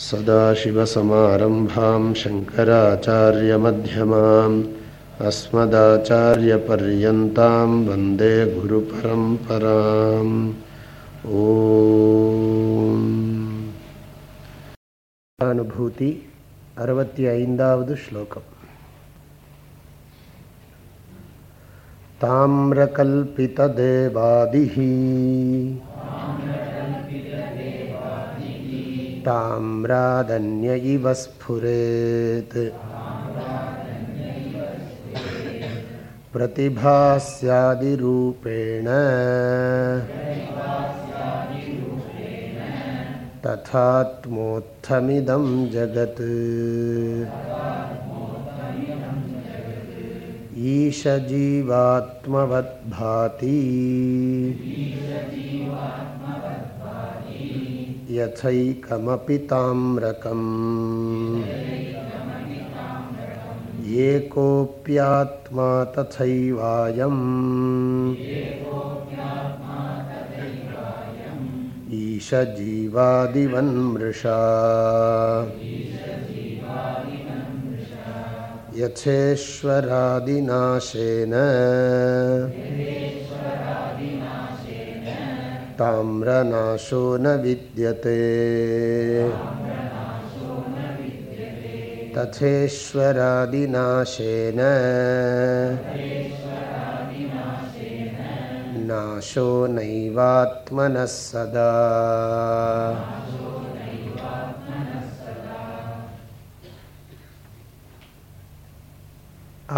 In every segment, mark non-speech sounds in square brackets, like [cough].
सदाशिवसमारम्भां शङ्कराचार्यमध्यमाम् अस्मदाचार्यपर्यन्तां वन्दे गुरुपरम्पराम् அறுபத்தி ஐந்தாவது ஸ்லோகம் ताम्रकल्पितदेवादिः ताम्रादन्य इव स्फुरेत्। प्रतिभास्यादिरूपेण तथात्मोत्थमिदं जगत्। ईशजीवात्मवद्भाति यथैकमपि ताम्रकम् एकोऽप्यात्मा तथैवायम्। ईशजीवादिवन्मृषा। यथेश्वरादिनाशेन। ताम्रनाशो न विद्यते तथेश्वरादिनाशेन नाशो नैवात्मनः सदा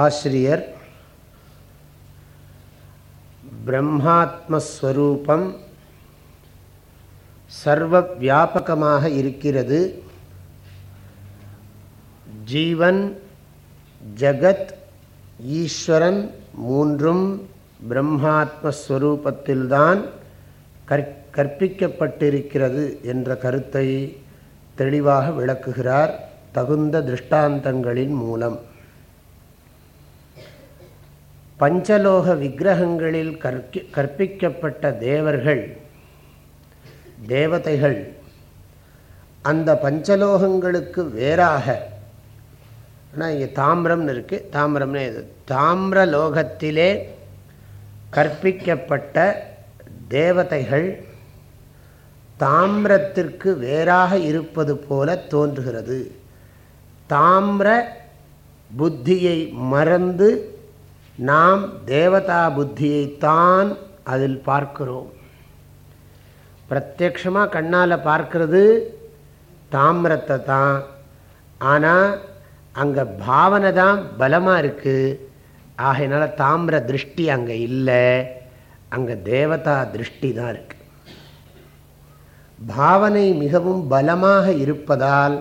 ஆசிரியர் பிரம்மாத்மஸ்வரூபம் சர்வ வியாபகமாக இருக்கிறது. ஜீவன் ஜகத் ஈஸ்வரன் மூன்றும் பிரம்மாத்மஸ்வரூபத்தில்தான் கற் கற்பிக்கப்பட்டிருக்கிறது என்ற கருத்தை தெளிவாக விளக்குகிறார் தகுந்த திருஷ்டாந்தங்களின் மூலம். பஞ்சலோக விக்கிரகங்களில் கற்கி கற்பிக்கப்பட்ட தேவர்கள் தேவதைகள் அந்த பஞ்சலோகங்களுக்கு வேறாக. ஆனால் இங்கே தாமிரம்னு இருக்குது தாமிரம்னு இது. தாமிர லோகத்திலே கற்பிக்கப்பட்ட தேவதைகள் தாமிரத்திற்கு வேறாக இருப்பது போல தோன்றுகிறது. தாமிர புத்தியை மறந்து நாம் தேவதா புத்தியைத்தான் அதில் பார்க்கிறோம். பிரத்யக்ஷமாக கண்ணால் பார்க்கறது தாமிரத்தை தான். ஆனால் அங்கே பாவனை தான் பலமாக இருக்குது ஆகையினால தாமிர திருஷ்டி அங்கே இல்லை. அங்கே தேவதா திருஷ்டி தான் இருக்கு. பாவனை மிகவும் பலமாக இருப்பதால்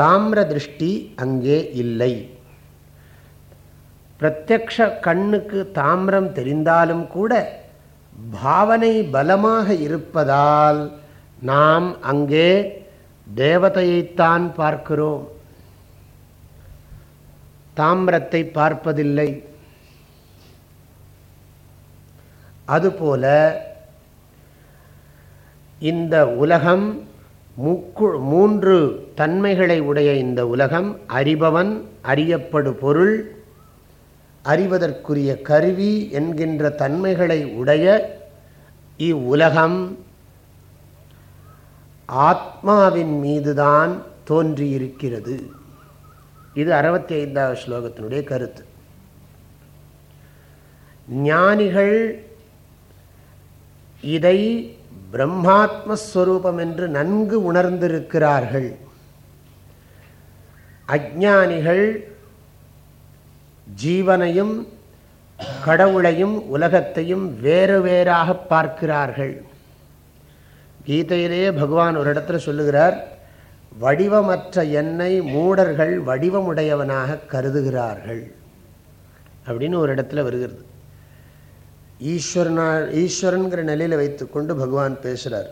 தாமிர திருஷ்டி அங்கே இல்லை. பிரத்யக்ஷ கண்ணுக்கு தாமிரம் தெரிந்தாலும் கூட பாவனை பலமாக இருப்பதால் நாம் அங்கே தேவதையைத்தான் பார்க்கிறோம். தாமிரத்தை பார்ப்பதில்லை. அதுபோல இந்த உலகம் முக்கு மூன்று தன்மைகளை உடைய இந்த உலகம் அறிபவன் அறியப்படு பொருள் அறிவதற்குரிய கருவி என்கின்ற தன்மைகளை உடைய இவ்வுலகம் ஆத்மாவின் மீதுதான் தோன்றியிருக்கிறது. இது அறுபத்தி ஐந்தாவது ஸ்லோகத்தினுடைய கருத்து. ஞானிகள் இதை பிரம்மாத்மஸ்வரூபம் என்று நன்கு உணர்ந்திருக்கிறார்கள். அஜானிகள் ஜீவனையும் கடவுளையும் உலகத்தையும் வேறு வேறாக பார்க்கிறார்கள். கீதையிலேயே பகவான் ஒரு இடத்துல சொல்லுகிறார் வடிவமற்ற என்னை மூடர்கள் வடிவமுடையவனாக கருதுகிறார்கள். அப்படின்னு ஒரு இடத்துல வருகிறது. ஈஸ்வரனா ஈஸ்வரனுங்கிற நிலையில் வைத்துக்கொண்டு பகவான் பேசுகிறார்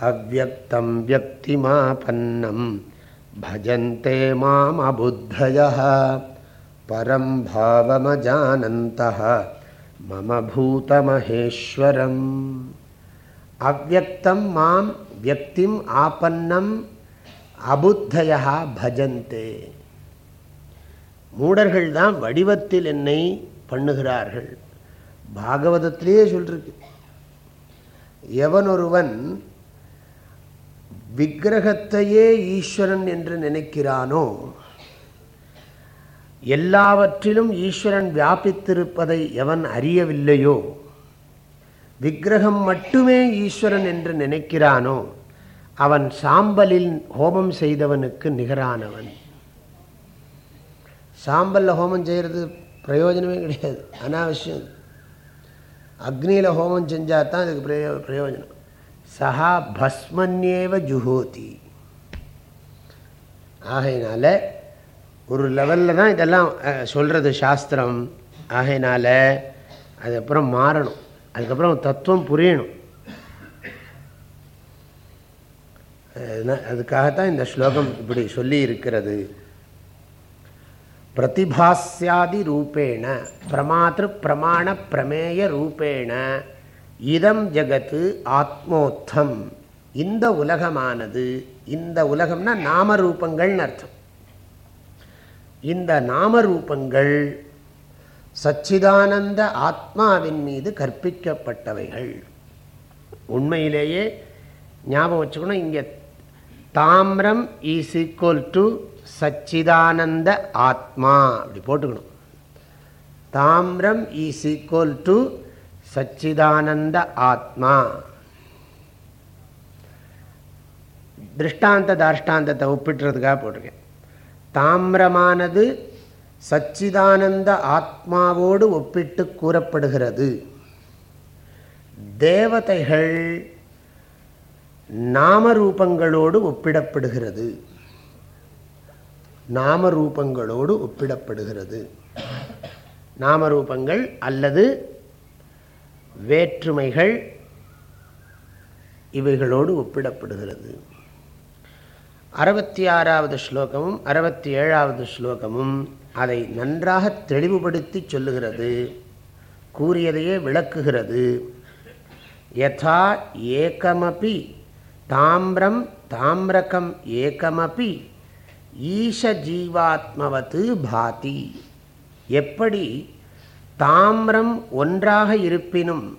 அவ்வக்தம் வியக்திமாபன்னம் பஜந்தே மாம் அபுத்தய பரம் பாவமஜானந்த மம பூதமஹேஸ்வரம் அவ்வக்தம் மாம் வியக்திம் ஆபன்னம் அபுத்தயா பஜந்தே மூடர்கள் தான் வடிவத்தில் என்னை பண்ணுகிறார்கள். பாகவதத்திலேயே சொல்லிருக்கு. எவனொருவன் விக்கிரகத்தையே ஈஸ்வரன் என்று நினைக்கிறானோ எல்லாவற்றிலும் ஈஸ்வரன் வியாபித்திருப்பதை எவன் அறியவில்லையோ? விக்கிரகம் மட்டுமே ஈஸ்வரன் என்று நினைக்கிறானோ? அவன் சாம்பலில் ஹோமம் செய்தவனுக்கு நிகரானவன். சாம்பலில் ஹோமம் செய்கிறது பிரயோஜனமே கிடையாது. அனாவசியம். அக்னியில் ஹோமம் செஞ்சால் தான் இதுக்கு பிரயோ பிரயோஜனம். சஹா பஸ்மன்யேவ ஜுஹோதி. ஆகையினால ஒரு லெவலில் தான் இதெல்லாம் சொல்கிறது சாஸ்திரம். ஆகையினால அதுக்கப்புறம் மாறணும். அதுக்கப்புறம் தத்துவம் புரியணும். அதுக்காகத்தான் இந்த ஸ்லோகம் இப்படி சொல்லி இருக்கிறது பிரதிபாஸ்யாதி ரூபேண பிரமாத்திரு பிரமாண பிரமேய ரூபேண இதம் ஜகத்து ஆத்மோத்தம். இந்த உலகமானது இந்த உலகம்னா நாமரூபங்கள்னு அர்த்தம். இந்த நாமரூபங்கள் சச்சிதானந்த ஆத்மாவின் மீது கற்பிக்கப்பட்டவைகள். உண்மையிலேயே ஞாபகம் வச்சுக்கணும் இங்கே தாமிரம் ஈஸ் ஈக்குவல் டு சச்சிதானந்த ஆத்மா. அப்படி போட்டுக்கணும். தாமிரம் ஈஸ் ஈக்குவல் டு சச்சிதானந்த ஆத்மா. திருஷ்டாந்த தாஷ்டாந்தத்தை ஒப்பிட்டுறதுக்காக போட்டிருக்கேன். தாமிரமானது சச்சிதானந்த ஆத்மாவோடு ஒப்பிட்டு கூறப்படுகிறது. தேவதைகள் நாமரூபங்களோடு ஒப்பிடப்படுகிறது. நாமரூபங்களோடு ஒப்பிடப்படுகிறது. நாமரூபங்கள் அல்லது வேற்றுமைகள் இவைகளோடு ஒப்பிடப்படுகிறது. அறுபத்தி ஆறாவது ஸ்லோகமும் அறுபத்தி ஏழாவது ஸ்லோகமும் அதை நன்றாக தெளிவுபடுத்தி சொல்லுகிறது கூறியதையே விளக்குகிறது. யதா ஏகமபி தாமிரம் தாமிரகம் ஏகமபி ஈஷ ஜீவாத்மவது பாதி. எப்படி தாமிரம் ஒன்றாக இருப்பினும்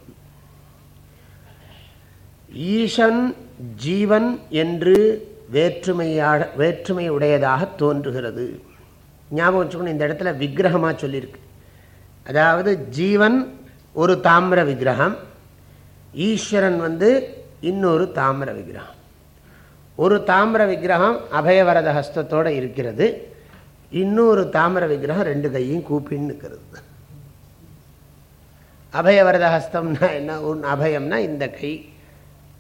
ஈசன் ஜீவன் என்று வேற்றுமையாக வேற்றுமை உடையதாக தோன்றுகிறது. ஞாபகம் வச்சுக்கணும் இந்த இடத்துல விக்கிரகமாக சொல்லியிருக்கு. அதாவது ஜீவன் ஒரு தாமிர விக்கிரகம் ஈஸ்வரன் வந்து இன்னொரு தாமிர விக்கிரகம். ஒரு தாமிர விக்கிரகம் அபயவரத ஹஸ்தத்தோடு இருக்கிறது. இன்னொரு தாமிர விக்கிரகம் ரெண்டு கையும் கூப்பின்னு இருக்கிறது அபயவரத ஹஸ்தம்னா என்ன? உன் அபயம்னா இந்த கை.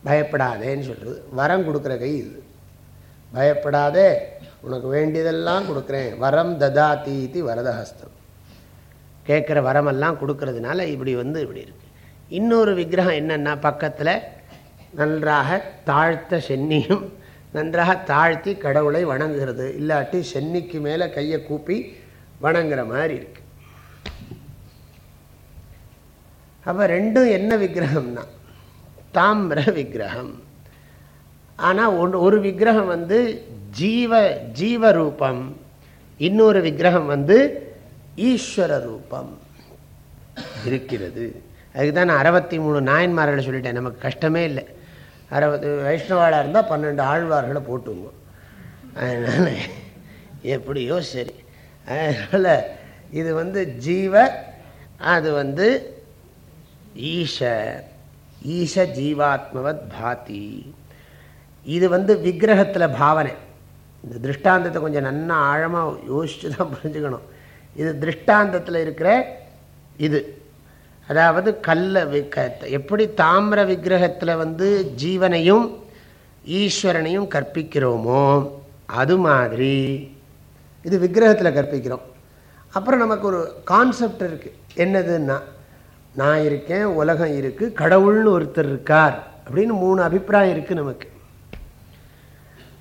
பயப்படாதேன்னு சொல்கிறது வரம் கொடுக்குற கை இது. பயப்படாதே. உனக்கு வேண்டியதெல்லாம் கொடுக்குறேன். வரம் ததா தீதி வரதஹஸ்தம். கேட்குற வரமெல்லாம் கொடுக்கறதுனால இப்படி வந்து இப்படி இருக்கு. இன்னொரு விக்கிரகம் என்னென்னா பக்கத்தில் நன்றாக தாழ்த்த சென்னியும் நன்றாக தாழ்த்தி கடவுளை வணங்குகிறது. இல்லாட்டி சென்னிக்கு மேலே கையை கூப்பி வணங்குற மாதிரி இருக்கு. அப்போ ரெண்டும் என்ன விக்கிரகம்னா தாமிர விக்கிரகம். ஆனால் ஒன்று ஒரு விக்கிரகம் வந்து ஜீவ ஜீவரூபம். இன்னொரு விக்கிரகம் வந்து ஈஸ்வர ரூபம் இருக்கிறது. அதுக்கு தான் நான் அறுபத்தி மூணு நாயன்மார்களை சொல்லிட்டேன். நமக்கு கஷ்டமே இல்லை. அறுபது வைஷ்ணவாளாக இருந்தால் பன்னெண்டு ஆழ்வார்களை போட்டுங்க. அதனால் எப்படியோ சரி. அதனால் இது வந்து ஜீவ அது வந்து ஈஷ. ஈஷ ஜீவாத்மவத் பாதி. இது வந்து விக்கிரகத்தில் பாவனை. இந்த திருஷ்டாந்தத்தை கொஞ்சம் நன்னா ஆழமாக யோசித்து தான் புரிஞ்சுக்கணும். இது திருஷ்டாந்தத்தில் இருக்கிற இது. அதாவது கல்ல எப்படி தாமிர விக்கிரகத்தில் வந்து ஜீவனையும் ஈஸ்வரனையும் கற்பிக்கிறோமோ அது மாதிரி இது விக்கிரகத்தில் கற்பிக்கிறோம். அப்புறம் நமக்கு ஒரு கான்செப்ட் இருக்குது என்னதுன்னா நான் இருக்கேன் உலகம் இருக்குது கடவுள்னு ஒருத்தர் இருக்கார் அப்படின்னு மூணு அபிப்பிராயம் இருக்குது நமக்கு.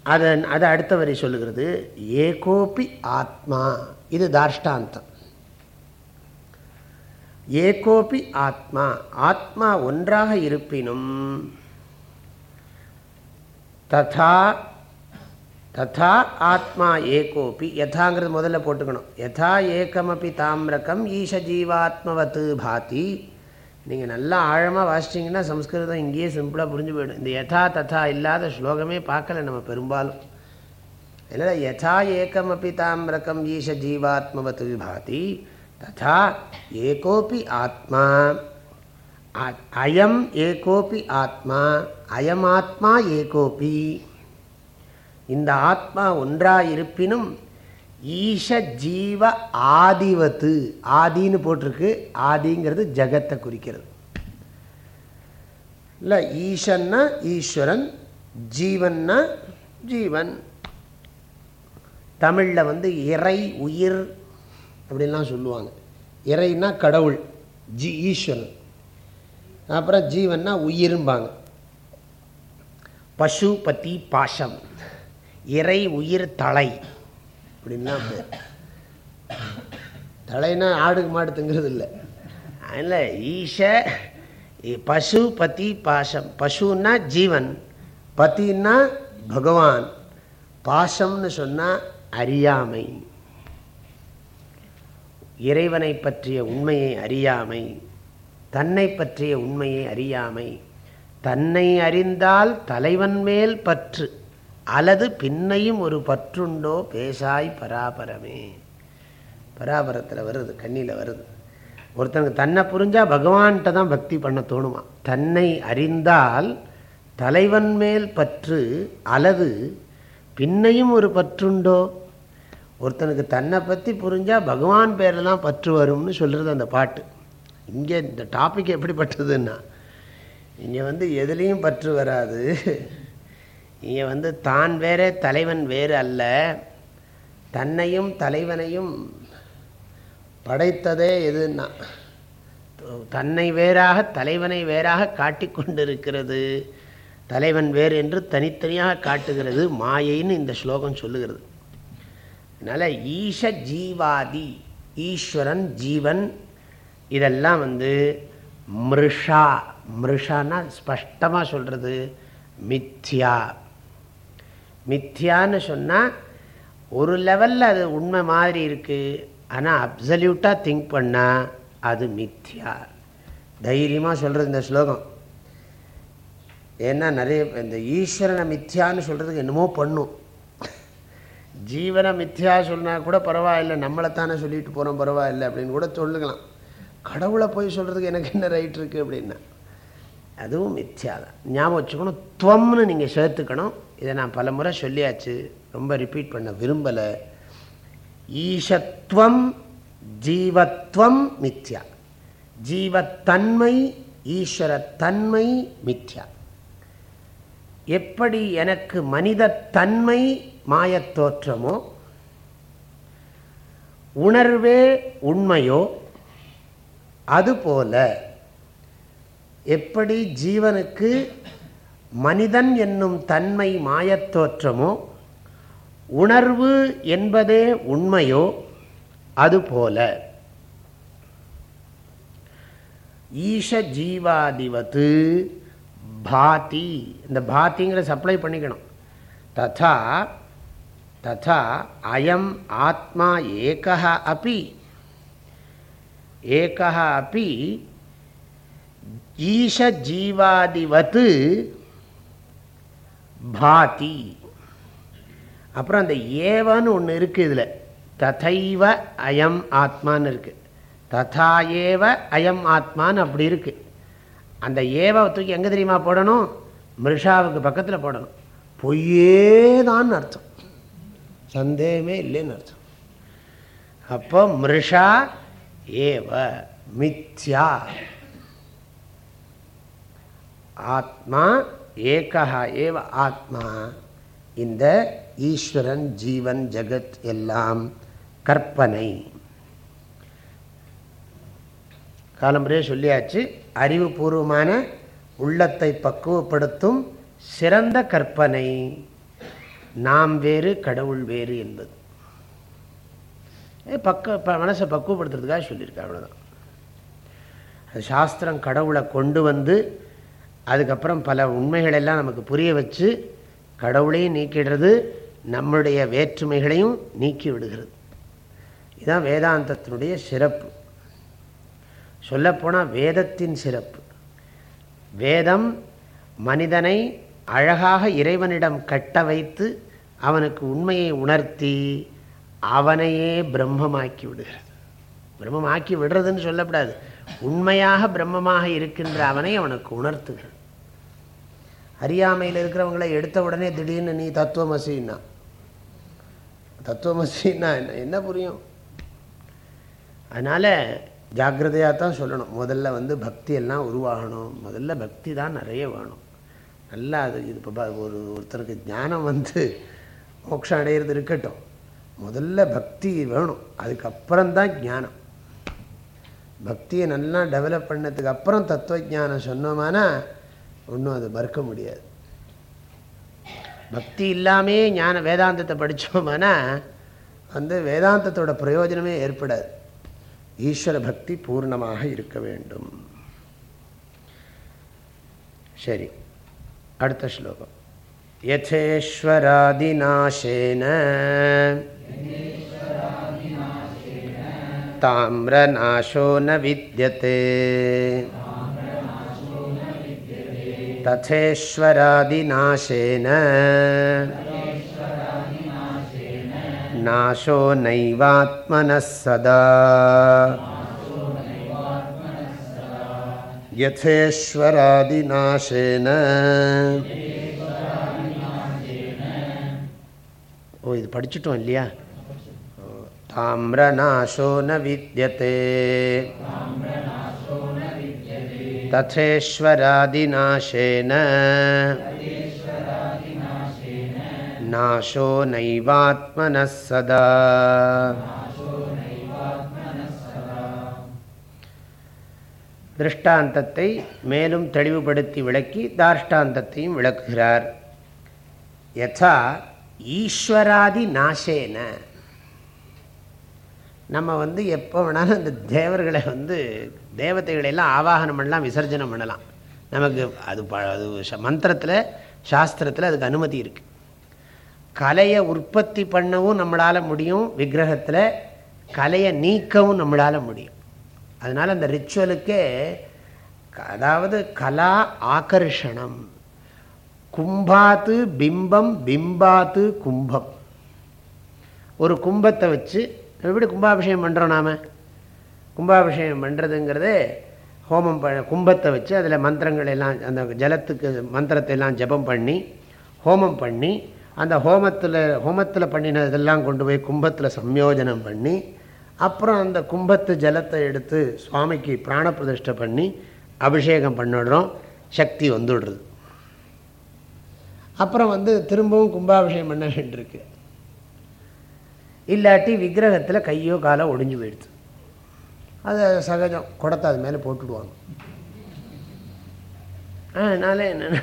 அதன் அதை அடுத்த வரி சொல்லுகிறது ஏகோபி ஆத்மா. இது தாஷ்டாந்தம் ஏகோபி ஆத்மா. ஆத்மா ஒன்றாக இருப்பினும் ததா ததா ஆத்மா ஏகோபி யதாங்கிறது முதல்ல போட்டுக்கணும். யதா ஏகமபி தாமிரகம் ஈஷ ஜீவாத்மவத்து பாதி. நீங்கள் நல்லா ஆழமாக வாசிச்சிங்கன்னா சம்ஸ்கிருதம் இங்கேயே சிம்பிளாக புரிஞ்சு போயிடும். இந்த யதா ததா இல்லாத ஸ்லோகமே பார்க்கல நம்ம பெரும்பாலும். என்ன யதா ஏக்கமப்பி தாமிரகம் ஈஷ ஜீவாத்மவத்து விபாதி ததா ஏகோபி ஆத்மா அயம் ஏகோபி ஆத்மா அயமாத்மா ஏகோபி. இந்த ஆத்மா ஒன்றாயிருப்பினும் ஈஷ ஜீவ ஆதிவத்து. ஆதின்னு போட்டிருக்கு. ஆதிங்கிறது ஜகத்தை குறிக்கிறது. இல்லை ஈஷன்னா ஈஸ்வரன் ஜீவன்னா ஜீவன். தமிழில் வந்து இறை உயிர் அப்படின்லாம் சொல்லுவாங்க. இறைன்னா கடவுள் ஜி ஈஸ்வரன். அப்புறம் ஜீவன்னா உயிர்ம்பாங்க. பசு பத்தி பாஷம் இறை உயிர் தலை. அப்படின்னா பேர் தலைனா ஆடு மாடு திங்கிறது இல்லை அதில் ஈஷ பசு பதி பாசம். பசுன்னா ஜீவன் பத்தின்னா பகவான். பாசம்னு சொன்னால் அறியாமை. இறைவனை பற்றிய உண்மையை அறியாமை. தன்னை பற்றிய உண்மையை அறியாமை. தன்னை அறிந்தால் தலைவன் மேல் பற்று. அல்லது பின்னையும் ஒரு பற்றுண்டோ பேசாய் பராபரமே. பராபரத்தில் வருது கண்ணியில் வருது. ஒருத்தனுக்கு தன்னை புரிஞ்சால் பகவான்கிட்ட தான் பக்தி பண்ண தோணுமா? தன்னை அறிந்தால் தலைவன் மேல் பற்று அல்லது பின்னையும் ஒரு பற்றுண்டோ? ஒருத்தனுக்கு தன்னை பற்றி புரிஞ்சால் பகவான் பேரில் தான் பற்று வரும்னு சொல்கிறது அந்த பாட்டு. இங்கே இந்த டாபிக் எப்படிப்பட்டதுன்னா இங்கே வந்து எதுலேயும் பற்று வராது. இங்கே வந்து தான் வேறே தலைவன் வேறு அல்ல. தன்னையும் தலைவனையும் படைத்ததே எதுன்னா தன்னை வேறாக தலைவனை வேறாக காட்டிக்கொண்டிருக்கிறது தலைவன் வேறு என்று தனித்தனியாக காட்டுகிறது. மாயைன்னு இந்த ஸ்லோகம் சொல்லுகிறது. அதனால் ஈஷ ஜீவாதி ஈஸ்வரன் ஜீவன் இதெல்லாம் வந்து மிருஷா. மிருஷான்னா ஸ்பஷ்டமாக சொல்கிறது மித்யா. மித்யான்னு சொன்னால் ஒரு லெவலில் அது உண்மை மாதிரி இருக்குது ஆனால் அப்சல்யூட்டாக திங்க் பண்ணால் அது மித்யா தைரியமாக சொல்கிறது இந்த ஸ்லோகம். ஏன்னா நிறைய இந்த ஈஸ்வரனை மித்யான்னு சொல்கிறதுக்கு என்னமோ பண்ணும். ஜீவனை மித்யா சொன்னால் கூட பரவாயில்ல நம்மளைத்தானே சொல்லிட்டு போகிறோம் பரவாயில்ல அப்படின்னு கூட சொல்லுக்கலாம் கடவுளை போய் சொல்கிறதுக்கு எனக்கு என்ன ரைட் இருக்குது அப்படின்னா அதுவும் மித்யா தான் ஞாபகம் வச்சுக்கணும் துவம்னு நீங்கள் சேர்த்துக்கணும். இதை நான் பல முறை சொல்லியாச்சு ரொம்ப ரிப்பீட் பண்ண விரும்பலை. ஈஷத்வம் ஜீவத்வம் மித்யா. ஜீவத்தன்மை ஈஸ்வரத்தன்மை மித்யா. எப்படி எனக்கு மனிதத்தன்மை மாயத்தோற்றமோ உணர்வே உண்மையோ அதுபோல எப்படி ஜீவனுக்கு மனிதன் என்னும் தன்மை மாயத்தோற்றமோ உணர்வு என்பதே உண்மையோ அதுபோல. ஈஷ ஜீவாதிவத்து பாதி. இந்த பாத்திங்கிற சப்ளை பண்ணிக்கணும். ததா ததா அயம் ஆத்மா ஏகா அப்பி ஏகா அப்பி ஈஷ ஜீவாதிவத்து பாதி. அப்புறம் அந்த ஏவன்னு ஒன்று இருக்குது இதில். ததைவ அயம் ஆத்மான்னு இருக்குது ததா ஏவ அயம் ஆத்மான்னு அப்படி இருக்குது அந்த ஏவை தூக்கி எங்கே தெரியுமா போடணும்? மிருஷாவுக்கு பக்கத்தில் போடணும். பொய்யே தான் அர்த்தம். சந்தேகமே இல்லைன்னு அர்த்தம். அப்போ மிருஷா ஏவ மித்யா. ஆத்மா ஏகா ஏவ ஆத்மா. இந்த ஈஸ்வரன் ஜீவன் ஜெகத் எல்லாம் கற்பனை. காலம்பரே சொல்லியாச்சு அறிவுபூர்வமான உள்ளத்தை பக்குவப்படுத்தும் சிறந்த கற்பனை. நாம் வேறு கடவுள் வேறு என்பது. பக்க மனசை பக்குவப்படுத்துறதுக்காக சொல்லியிருக்கேன் அவ்வளோதான் அது சாஸ்திரம் கடவுளை கொண்டு வந்து அதுக்கப்புறம் பல உண்மைகளெல்லாம் நமக்கு புரிய வச்சு கடவுளையும் நீக்கிடுறது நம்முடைய வேற்றுமைகளையும் நீக்கி விடுகிறது. இதுதான் வேதாந்தத்தினுடைய சிறப்பு. சொல்லப்போனால் வேதத்தின் சிறப்பு. வேதம் மனிதனை அழகாக இறைவனிடம் கட்ட வைத்து அவனுக்கு உண்மையை உணர்த்தி அவனையே பிரம்மமாக்கி விடுகிறது. பிரம்மமாக்கி விடுறதுன்னு சொல்லப்படாது. உண்மையாக பிரம்மமாக இருக்கின்ற அவனை அவனுக்கு உணர்த்துகிறது அறியாமையில் இருக்கிறவங்களை எடுத்த உடனே திடீர்னு நீ தத்துவமசின்னா. தத்துவமசின்னா என்ன? என்ன புரியும்? அதனால் ஜாக்கிரதையாக தான் சொல்லணும். முதல்ல வந்து பக்தி எல்லாம் உருவாகணும். முதல்ல பக்தி தான் நிறைய வேணும். நல்லா அது இது இப்போ ஒரு ஒருத்தருக்கு ஞானம் வந்து மோட்சம் அடையிறது இருக்கட்டும். முதல்ல பக்தி வேணும். அதுக்கப்புறம்தான் ஞானம். பக்தியை நல்லா டெவலப் பண்ணதுக்கு அப்புறம் தத்துவஜானம் சொன்னோமானா ஒன்றும் அது மறுக்க முடியாது. பக்தி இல்லாமே ஞான வேதாந்தத்தை படித்தோமானா வந்து வேதாந்தத்தோட பிரயோஜனமே ஏற்படாது. ஈஸ்வர பக்தி பூர்ணமாக இருக்க வேண்டும். சரி அடுத்த ஸ்லோகம். யதேஸ்வராதிநாசேன. ताम्रनाशो न विद्यते तथेश्वरादिनाशेन नाशो नैवात्मनः सदा यथेश्वरादिनाशेन ஓ இது படிச்சுட்டோம் இல்லையா ताम्रनाशो न विद्यते तथेश्वरादिनाशेन नाशो नैवात्मनः सदा திருஷ்டாந்தத்தை மேலும் தெளிவுபடுத்தி விளக்கி தாஷ்டாந்தத்தையும் விளக்குகிறார் யதா ஈஸ்வராதி நாசேன நம்ம வந்து எப்போ வேணாலும் இந்த தேவர்களை வந்து தேவதைகளெல்லாம் ஆவாகனம் பண்ணலாம் விசர்ஜனம் பண்ணலாம். நமக்கு அது ப அது மந்திரத்தில் சாஸ்திரத்தில் அதுக்கு அனுமதி இருக்குது கலையை உற்பத்தி பண்ணவும் நம்மளால் முடியும் விக்கிரகத்தில் கலையை நீக்கவும் நம்மளால் முடியும். அதனால் அந்த ரிச்சுவலுக்கே அதாவது கலா ஆகர்ஷணம். கும்பாத்து பிம்பம் பிம்பாத்து கும்பம். ஒரு கும்பத்தை வச்சு எப்படி கும்பாபிஷேகம் பண்ணுறோம் நாம். கும்பாபிஷேகம் பண்ணுறதுங்கிறது ஹோமம் ப கும்பத்தை வச்சு அதில் மந்திரங்கள் எல்லாம் அந்த ஜலத்துக்கு மந்திரத்தை எல்லாம் ஜபம் பண்ணி ஹோமம் பண்ணி அந்த ஹோமத்தில் ஹோமத்தில் பண்ணின இதெல்லாம் கொண்டு போய் கும்பத்தில் சம்யோஜனம் பண்ணி அப்புறம் அந்த கும்பத்து ஜலத்தை எடுத்து சுவாமிக்கு பிராண பிரதிஷ்டை பண்ணி அபிஷேகம் பண்ணிடுறோம் சக்தி வந்துடுறது. அப்புறம் வந்து திரும்பவும் கும்பாபிஷேகம் பண்ண வேண்டியிருக்கு. இல்லாட்டி விக்கிரகத்தில் கையோ காலோ ஒடிஞ்சு போயிடுது. அது சகஜம். குடத்தை அது மேலே போட்டுடுவாங்க. அதனால் என்னென்ன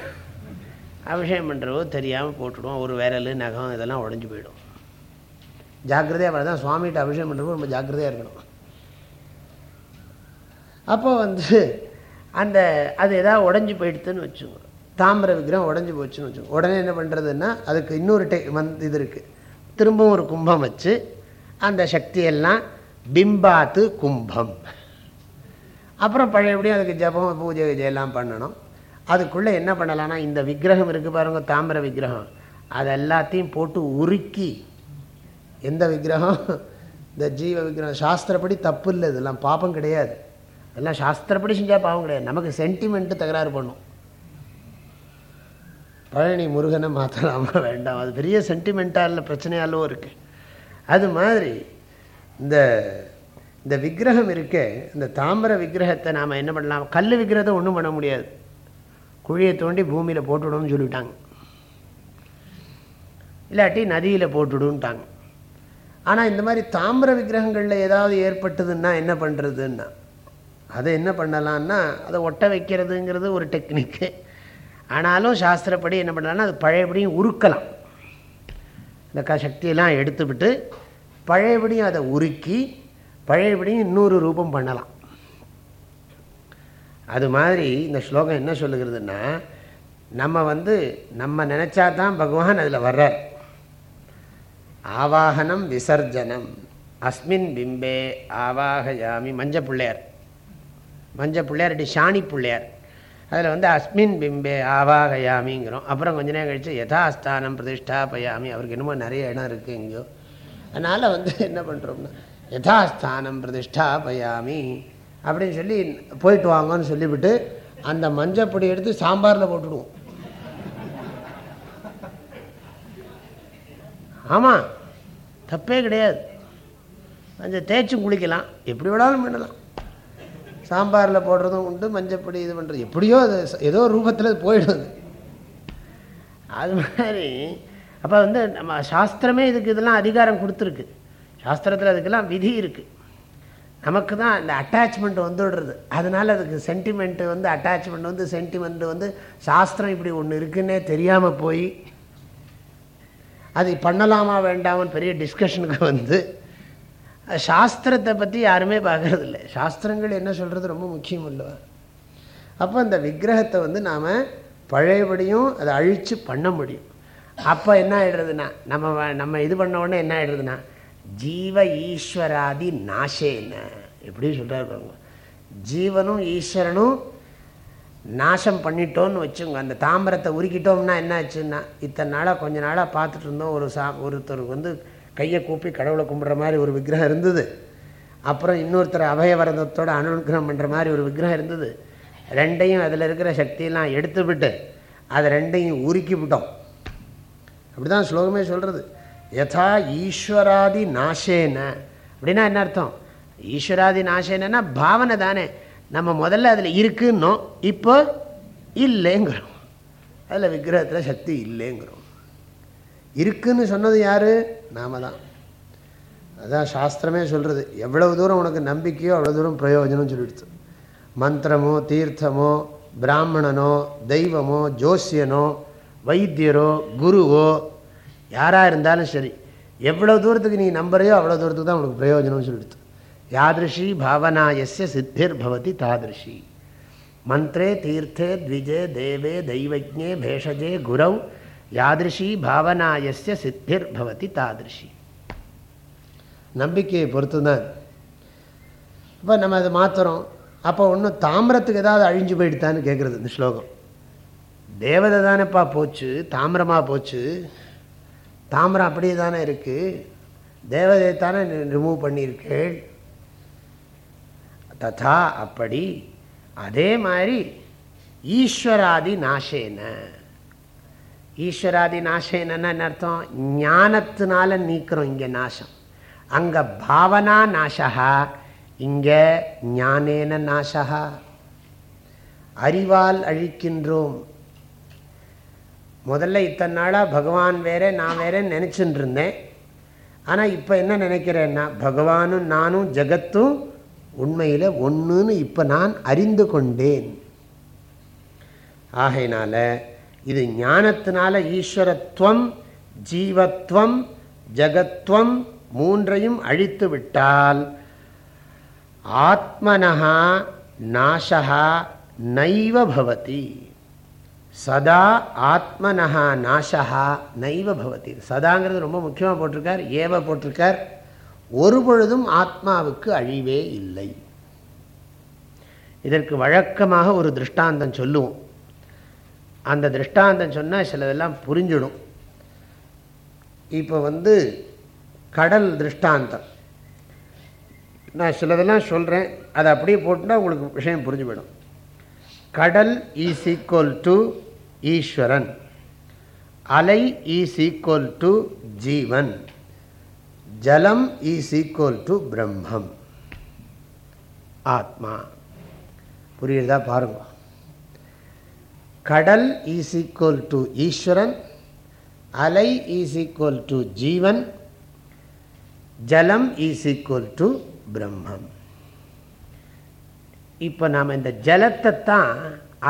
அபிஷேகம் பண்ணுறவோ தெரியாமல் போட்டுடுவோம் ஒரு விரல் நகம் இதெல்லாம் உடஞ்சி போயிடும். ஜாக்கிரதையாக தான் சுவாமிகிட்ட அபிஷேகம் பண்ணுறப்போ ரொம்ப ஜாக்கிரதையாக இருக்கணும். அப்போ வந்து அந்த அது எதாவது உடஞ்சி போயிடுதுன்னு வச்சுக்கோங்க. தாமிர விக்கிரகம் உடஞ்சி போச்சுன்னு வச்சுக்கோங்க. உடனே என்ன பண்ணுறதுன்னா அதுக்கு இன்னொரு டெக் வந்து இது இருக்குது திரும்பவும் ஒரு கும்பம் வச்சு அந்த சக்தியெல்லாம் பிம்பாத்து கும்பம். அப்புறம் பழையபடியும் அதுக்கு ஜபம் பூஜை எல்லாம் பண்ணணும். அதுக்குள்ளே என்ன பண்ணலான்னா இந்த விக்கிரகம் இருக்குது பாருங்கள் தாமிர விக்கிரகம். அது எல்லாத்தையும் போட்டு உருக்கி எந்த விக்கிரகம்? இந்த ஜீவ விக்கிரகம். சாஸ்திரப்படி தப்பு இல்லை இதெல்லாம் பாப்பம் கிடையாது. எல்லாம் சாஸ்திரப்படி செஞ்சால் பாவம் கிடையாது. நமக்கு சென்டிமெண்ட்டு தகராறு பண்ணும். பழனி முருகனை மாற்றலாமா [laughs] வேண்டாம். அது பெரிய சென்டிமெண்ட்டால் பிரச்சனையாலும் இருக்குது அது மாதிரி இந்த இந்த விக்கிரகம் இருக்கே இந்த தாமிர விக்கிரகத்தை நாம் என்ன பண்ணலாம்? கல் விக்கிரகத்தை ஒன்றும் பண்ண முடியாது. குழியை தோண்டி பூமியில் போட்டுவிடணும்னு சொல்லிட்டாங்க. இல்லாட்டி நதியில் போட்டுடுன்ட்டாங்க. ஆனால் இந்த மாதிரி தாமிர விக்கிரகங்களில் ஏதாவது ஏற்பட்டதுன்னா என்ன பண்ணுறதுன்னா அதை என்ன பண்ணலான்னா அதை ஒட்ட வைக்கிறதுங்கிறது ஒரு டெக்னிக்கு ஆனாலும் சாஸ்திரப்படி என்ன பண்ணலாம்னா அது பழையபடியும் உருக்கலாம். இந்த க சக்தியெல்லாம் எடுத்துவிட்டு பழையபடியும் அதை உருக்கி பழையபடியும் இன்னொரு ரூபம் பண்ணலாம். அது மாதிரி இந்த ஸ்லோகம் என்ன சொல்லுகிறதுன்னா நம்ம வந்து நம்ம நினச்சா தான் பகவான் அதில் வர்றார். ஆவாகனம் விசர்ஜனம். அஸ்மின் பிம்பே ஆவாகயாமி மஞ்ச பிள்ளையார். மஞ்ச பிள்ளையார் இடி ஷானி பிள்ளையார். அதில் வந்து அஸ்மின் பிம்பே ஆவாகயாமிங்கிறோம். அப்புறம் கொஞ்ச நேரம் கழித்து யதாஸ்தானம் பிரதிஷ்டாபயாமி. அவருக்கு என்னமோ நிறைய இடம் இருக்குது இங்கேயோ. அதனால் வந்து என்ன பண்ணுறோம்னா யதாஸ்தானம் பிரதிஷ்டாபயாமி அப்படின்னு சொல்லி போயிட்டு வாங்கன்னு சொல்லிவிட்டு அந்த மஞ்சப்பொடி எடுத்து சாம்பாரில் போட்டுடுவோம். ஆமாம் தப்பே கிடையாது. கொஞ்சம் தேய்ச்சும் குளிக்கலாம். எப்படி விடாலும் பண்ணலாம். சாம்பாரில் போடுறதும் உண்டு மஞ்சப்பொடி இது பண்ணுறது எப்படியோ அது ஏதோ ரூபத்தில் போயிடுது அது. மாதிரி அப்போ வந்து நம்ம சாஸ்திரமே இதுக்கு இதெல்லாம் அதிகாரம் கொடுத்துருக்கு. சாஸ்திரத்தில் அதுக்கெல்லாம் விதி இருக்குது நமக்கு தான் இந்த அட்டாச்மெண்ட் வந்துடுறது. அதனால் அதுக்கு சென்டிமெண்ட்டு வந்து அட்டாச்மெண்ட் வந்து சென்டிமெண்ட்டு வந்து சாஸ்திரம் இப்படி ஒன்று இருக்குன்னே தெரியாமல் போய் அது பண்ணலாமா வேண்டாமன்னு பெரிய டிஸ்கஷனுக்கு வந்து சாஸ்திரத்தை பற்றி யாருமே பார்க்குறதில்ல. சாஸ்திரங்கள் என்ன சொல்கிறது ரொம்ப முக்கியம் இல்லைவா அப்போ அந்த விக்கிரகத்தை வந்து நாம் பழையபடியும் அதை அழித்து பண்ண முடியும். அப்போ என்ன ஆகிடுறதுன்னா நம்ம நம்ம இது பண்ண உடனே என்ன ஆகிடுறதுன்னா ஜீவ ஈஸ்வராதி நாசேன. எப்படி சொல்கிறாரு ஜீவனும் ஈஸ்வரனும் நாசம் பண்ணிட்டோன்னு வச்சுங்க அந்த தாம்பரத்தை உருக்கிட்டோம்னா என்ன ஆச்சுன்னா இத்தனை நாளாக கொஞ்ச நாளாக பார்த்துட்டு இருந்தோம். ஒரு சா ஒருத்தருக்கு வந்து கையை கூப்பி கடவுளை கும்பிட்ற மாதிரி ஒரு விக்கிரகம் இருந்தது. அப்புறம் இன்னொருத்தர் அபயவரதத்தோடு அனுகிரகம் பண்ணுற மாதிரி ஒரு விக்கிரகம் இருந்தது. ரெண்டையும் அதில் இருக்கிற சக்தியெல்லாம் எடுத்து விட்டு அதை ரெண்டையும் உருக்கி விட்டோம். அப்படி தான் ஸ்லோகமே சொல்கிறது யதா ஈஸ்வராதி நாசேன. அப்படின்னா என்ன அர்த்தம்? ஈஸ்வராதி நாசேனா பாவனை தானே. நம்ம முதல்ல அதில் இருக்குன்னோ இப்போ இல்லைங்கிறோம். அதில் விக்கிரகத்தில் சக்தி இல்லைங்கிறோம். இருக்குன்னு சொன்னது யார்? நாம தான். அதுதான் சாஸ்திரமே சொல்கிறது எவ்வளவு தூரம் உனக்கு நம்பிக்கையோ அவ்வளோ தூரம் பிரயோஜனம் சொல்லிடுச்சு. மந்திரமோ தீர்த்தமோ பிராமணனோ தெய்வமோ ஜோசியனோ வைத்தியரோ குருவோ யாராக இருந்தாலும் சரி எவ்வளோ தூரத்துக்கு நீ நம்புறையோ அவ்வளோ தூரத்துக்கு தான் உனக்கு பிரயோஜனம்னு சொல்லிடுச்சு. யாதிருஷி பாவனா எஸ்ய சித்திர் பவதி தாதிருஷி. மந்திரே தீர்த்தே த்விஜே தேவே தெய்வஜே பேஷஜே குரவ் யாதிருஷி பாவனாயசிய சித்திர் பவதி தாதிருஷி. நம்பிக்கையை பொறுத்து தான் இப்போ நம்ம அதை மாற்றுறோம் அப்போ ஒன்றும் தாமிரத்துக்கு ஏதாவது அழிஞ்சு போயிடுதான்னு கேட்குறது இந்த ஸ்லோகம். தேவதை தானேப்பா போச்சு தாமிரமாக போச்சு. தாமிரம் அப்படியே தானே இருக்குது தேவதை தானே ரிமூவ் பண்ணியிருக்கேள் ததா அப்படி அதே மாதிரி ஈஸ்வராதி நாசேன. ஈஸ்வராதி நாசம் என்ன அர்த்தம்? ஞானத்தினால நீக்கிறோம் இங்கே நாசம். அங்கே பாவனா நாசகா இங்கே ஞானேன நாசகா அறிவால் அழிக்கின்றோம். முதல்ல இத்தனை நாளாக பகவான் வேறே நான் வேற நினச்சின்னு இருந்தேன். ஆனால் இப்போ என்ன நினைக்கிறேன்னா பகவானும் நானும் ஜகத்தும் உண்மையில் ஒன்றுன்னு இப்போ நான் அறிந்து கொண்டேன். ஆகையினால் இது ஞானத்தினால ஈஸ்வரத்துவம் ஜீவத்துவம் ஜகத்வம் மூன்றையும் அழித்து விட்டால் ஆத்மனஹா நாசகா நைவ பவதி. சதா ஆத்மனஹா நாசகா நைவ பவதி. சதாங்கிறது ரொம்ப முக்கியமாக போட்டிருக்கார் ஏவ போட்டிருக்கார். ஒரு பொழுதும் ஆத்மாவுக்கு அழிவே இல்லை. இதற்கு வழக்கமாக ஒரு திருஷ்டாந்தம் சொல்லுவோம். அந்த திருஷ்டாந்தம் சொன்னால் சிலதெல்லாம் புரிஞ்சிடும். இப்போ வந்து கடல் திருஷ்டாந்தம். நான் சிலதெல்லாம் சொல்கிறேன் அதை அப்படியே போட்டுனா உங்களுக்கு விஷயம் புரிஞ்சு போயிடும் கடல் ஈஸ் ஈக்குவல் டு ஈஸ்வரன். அலை ஈஸ் ஈக்குவல் டு ஜீவன். ஜலம் ஈஸ் ஈக்குவல் டு பிரம்மம். ஆத்மா. புரியுறதா பாருங்க. கடல் ஈஸ் ஈக்குவல் டு ஈஸ்வரன் அலை ஈஸ் ஈக்குவல் டு ஜீவன் ஜலம் ஈஸ் ஈக்குவல் டு பிரம்மம். இப்போ நாம் இந்த ஜலத்தை தான்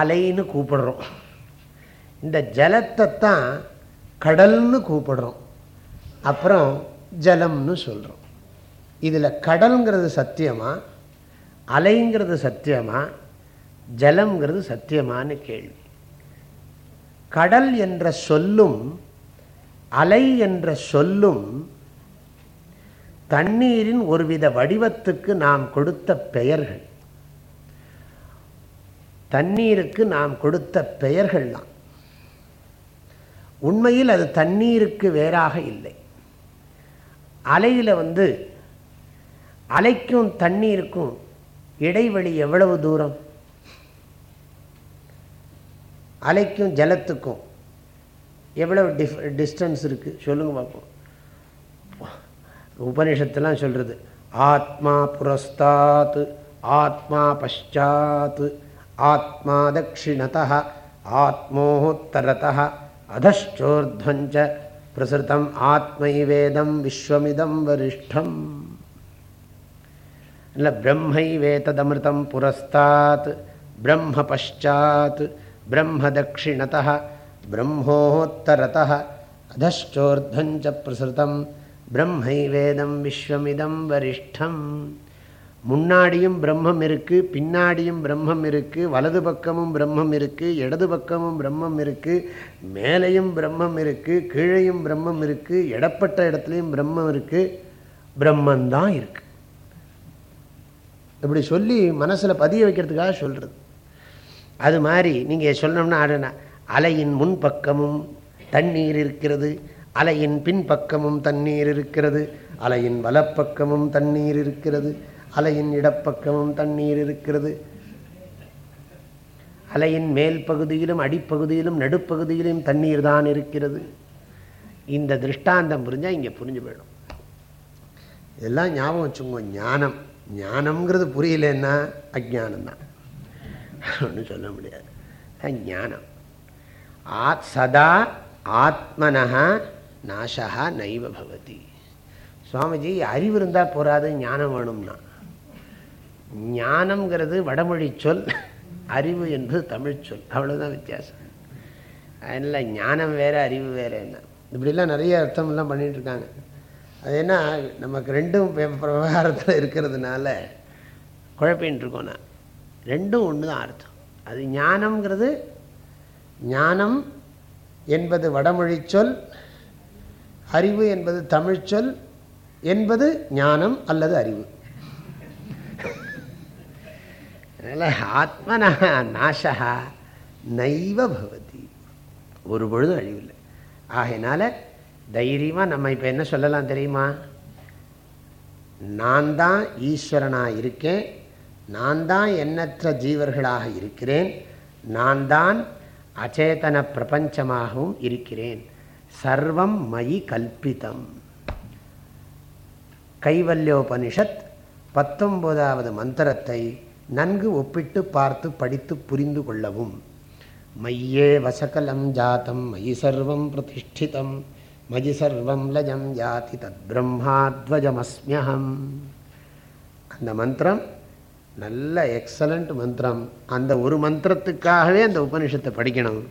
அலைன்னு கூப்பிடுறோம். இந்த ஜலத்தை தான் கடல்னு கூப்பிடுறோம். அப்புறம் ஜலம்னு சொல்கிறோம் இதில் கடல்ங்கிறது சத்தியமா அலைங்கிறது சத்தியமா ஜலம்ங்கிறது சத்தியமானு கேள்வி. கடல் என்ற சொல்லும் அலை என்ற சொல்லும் தண்ணீரின் ஒருவித வடிவத்துக்கு நாம் கொடுத்த பெயர்கள். தண்ணீருக்கு நாம் கொடுத்த பெயர்கள் தான் உண்மையில் அது தண்ணீருக்கு வேறாக இல்லை. அலையில் வந்து அலைக்கும் தண்ணீருக்கும் இடைவெளி எவ்வளவு தூரம்? அலைக்கும் ஜலத்துக்கும் எவ்வளோ டிஃப் டிஸ்டன்ஸ் இருக்குது சொல்லுங்க பார்ப்போம் உபனிஷத்துலாம் சொல்கிறது ஆத்மா புரஸ்தாத் ஆத்மா பஷாத் ஆத்மா தட்சிணத ஆத்மோத்தரத அதோர்துவஞ்ச பிரசுத்தம் ஆத்மைவேதம் விஸ்வமிதம் வரிஷ்டம். இல்லை பிரம்மை பிரம்மைவேததமிருதம் புரஸ்தாத் பிரம்ம பஷாத் பிரம்மதட்சிணத்தः பிரம்மோத்தரத்தः அதோர்தஞ்ச பிரசுதம் பிரம்மைவேதம் விஸ்வமிதம் வரிஷ்டம் முன்னாடியும் பிரம்மம் இருக்குது பின்னாடியும் பிரம்மம் இருக்குது வலது பக்கமும் பிரம்மம் இருக்குது இடது பக்கமும் பிரம்மம் இருக்குது மேலையும் பிரம்மம் இருக்குது கீழையும் பிரம்மம் இருக்குது இடப்பட்ட இடத்துலையும் பிரம்மம் இருக்குது பிரம்மந்தான் இருக்குது இப்படி சொல்லி மனசில் பதிய வைக்கிறதுக்காக சொல்கிறது அது மாதிரி நீங்கள் சொன்னோம்னா அலையின் முன்பக்கமும் தண்ணீர் இருக்கிறது. அலையின் பின்பக்கமும் தண்ணீர் இருக்கிறது. அலையின் வலப்பக்கமும் தண்ணீர் இருக்கிறது. அலையின் இடப்பக்கமும் தண்ணீர் இருக்கிறது. அலையின் மேல் பகுதியிலும் அடிப்பகுதியிலும் நடுப்பகுதியிலும் தண்ணீர் தான் இருக்கிறது. இந்த திருஷ்டாந்தம் புரிஞ்சால் இங்கே புரிஞ்சு போயிடும். இதெல்லாம் ஞாபகம் வச்சுங்க ஞானம். ஞானம்ங்கிறது புரியலன்னா அஜானம் தான் ஒன்றும் சொல்ல முடியாது ஞானம் ஆத் சதா ஆத்மனா நாசா நைவ பவதி சுவாமிஜி அறிவு இருந்தால் போகாது ஞானம் வேணும்னா ஞானம்ங்கிறது வடமொழி சொல் அறிவு என்பது தமிழ் சொல் அவ்வளோதான் வித்தியாசம் அதனால் ஞானம் வேறு அறிவு வேறு என்ன இப்படிலாம் நிறைய அர்த்தம்லாம் பண்ணிகிட்ருக்காங்க அது என்ன நமக்கு ரெண்டும் விவகாரத்தில் இருக்கிறதுனால குழப்பின்னு இருக்கோம் நான் ரெண்டும் ஒன்று தான் அர்த்தம். அது ஞானம்ங்கிறது ஞானம் என்பது வடமொழி சொல் அறிவு என்பது தமிழ்ச்சொல் என்பது ஞானம் அல்லது அறிவு. அதனால் ஆத்மனா நாசா நைவ பவதி. ஒரு பொழுதும் அழிவில்லை. ஆகையினால தைரியமாக நம்ம இப்போ என்ன சொல்லலாம் தெரியுமா? நான் தான் ஈஸ்வரனாக இருக்கேன் நான் தான் எண்ணற்ற ஜீவர்களாக இருக்கிறேன். நான் தான் அச்சேதன பிரபஞ்சமாகவும் இருக்கிறேன். சர்வம் மயி கல்பிதம். கைவல்யோபனிஷத் பத்தொன்பதாவது மந்திரத்தை நன்கு ஒப்பிட்டு பார்த்து படித்து புரிந்து கொள்ளவும். மையே வசகலம் ஜாத்தம் மயி சர்வம் பிரதிஷ்டிதம் மயி சர்வம் லஜம் யாதி தத் பிரம்மாத்வஜமஸ்மியகம் அந்த மந்திரம் நல்ல எக்ஸலண்ட் மந்திரம். அந்த ஒரு மந்திரத்துக்காகவே அந்த உபனிஷத்தை படிக்கணும்.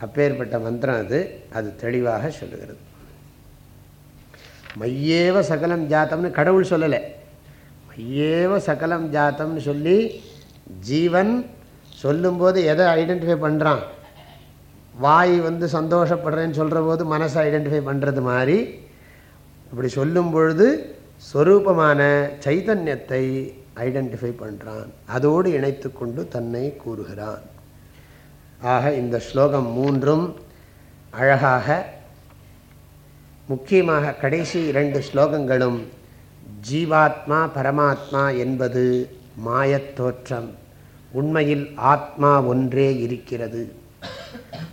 அப்பேற்பட்ட மந்திரம் அது. அது தெளிவாக சொல்லுகிறது. மையேவ சகலம் ஜாத்தம்னு கடவுள் சொல்லலை. மையேவ சகலம் ஜாத்தம்னு சொல்லி ஜீவன் சொல்லும்போது எதை ஐடென்டிஃபை பண்ணுறான் வாய் வந்து சந்தோஷப்படுறேன்னு சொல்கிற போது மனசை ஐடென்டிஃபை பண்ணுறது மாதிரி. அப்படி சொல்லும் பொழுது ஸ்வரூபமான சைதன்யத்தை ஐடென்டிஃபை பண்ணுறான் அதோடு இணைத்து கொண்டு தன்னை கூறுகிறான். ஆக இந்த ஸ்லோகம் மூன்றும் அழகாக முக்கியமாக கடைசி இரண்டு ஸ்லோகங்களும் ஜீவாத்மா பரமாத்மா என்பது மாயத்தோற்றம் உண்மையில் ஆத்மா ஒன்றே இருக்கிறது.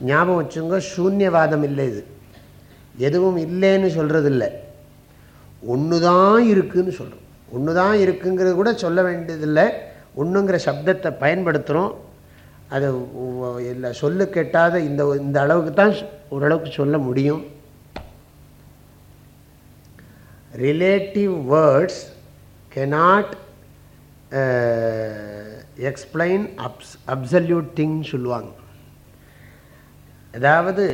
ஞாபகம் வச்சுங்க சூன்யவாதம் இல்லை இது. எதுவும் இல்லைன்னு சொல்கிறதில்ல ஒன்று தான் இருக்குதுன்னு சொல்கிறோம் ஒன்று தான் இருக்குங்கிறது கூட சொல்ல வேண்டியதில்லை. ஒன்றுங்கிற சப்தத்தை பயன்படுத்துகிறோம் அது இல்லை சொல்லு கெட்டாத இந்த இந்த அளவுக்கு தான் ஓரளவுக்கு சொல்ல முடியும். Relative words cannot explain abs absolute thing சொல்லுவாங்க. அதாவது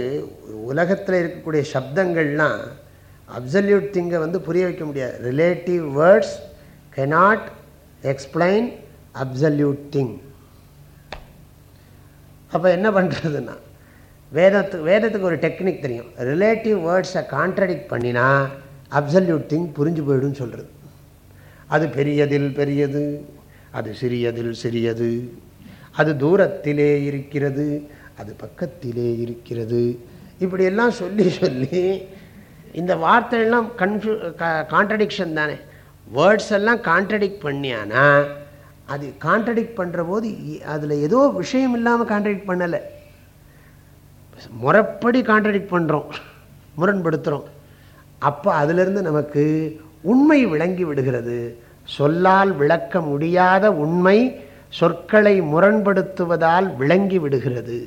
உலகத்தில் இருக்கக்கூடிய சப்தங்கள்லாம் அப்சல்யூட் திங்கை வந்து புரிய வைக்க முடியாது. Relative words cannot explain absolute thing. அப்போ என்ன பண்ணுறதுன்னா வேதத்து வேதத்துக்கு ஒரு டெக்னிக் தெரியும். ரிலேட்டிவ் வேர்ட்ஸை கான்ட்ரடிக்ட் பண்ணினா அப்சல்யூட் திங் புரிஞ்சு போயிடும் சொல்கிறது அது பெரியதில் பெரியது அது சிறியதில் சிறியது அது தூரத்திலே இருக்கிறது அது பக்கத்திலே இருக்கிறது. இப்படியெல்லாம் சொல்லி சொல்லி இந்த வார்த்தையெல்லாம் கன்ஃபியூ கான்ட்ரடிக்ஷன் தானே. வேர்ட்ஸ் எல்லாம் கான்ட்ரடிக்ட் பண்ணியானா அது கான்ட்ரடிக்ட் பண்ணுற போது அதில் ஏதோ விஷயம் இல்லாமல் கான்ட்ரடிக்ட் பண்ணலை. முறைப்படி கான்ட்ரடிக்ட் பண்ணுறோம் முரண்படுத்துகிறோம் அப்போ அதிலிருந்து நமக்கு உண்மை விளங்கி விடுகிறது. சொல்லால் விளக்க முடியாத உண்மை சொற்களை முரண்படுத்துவதால் விளங்கி விடுகிறது.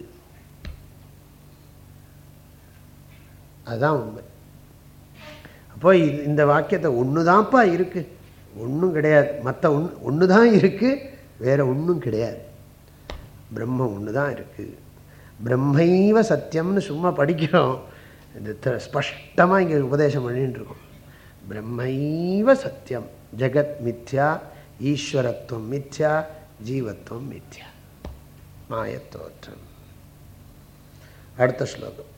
அதுதான் உண்மை. அப்போ இந்த வாக்கியத்தை ஒன்று தான்ப்பா இருக்குது ஒன்றும் கிடையாது. மற்ற ஒன்று ஒன்று தான் இருக்குது வேறு ஒன்றும் கிடையாது. பிரம்மம் ஒன்று தான் இருக்குது பிரம்மைவ சத்தியம்னு சும்மா படிக்கிறோம். இந்த ஸ்பஷ்டமாக இங்கே உபதேசம் பண்ணிட்டு இருக்கோம். பிரம்மைவ சத்தியம். ஜெகத் மித்யா ஈஸ்வரத்துவம் மித்யா ஜீவத்துவம் மித்யா. மாயத்தோற்றம். அடுத்த ஸ்லோகம்.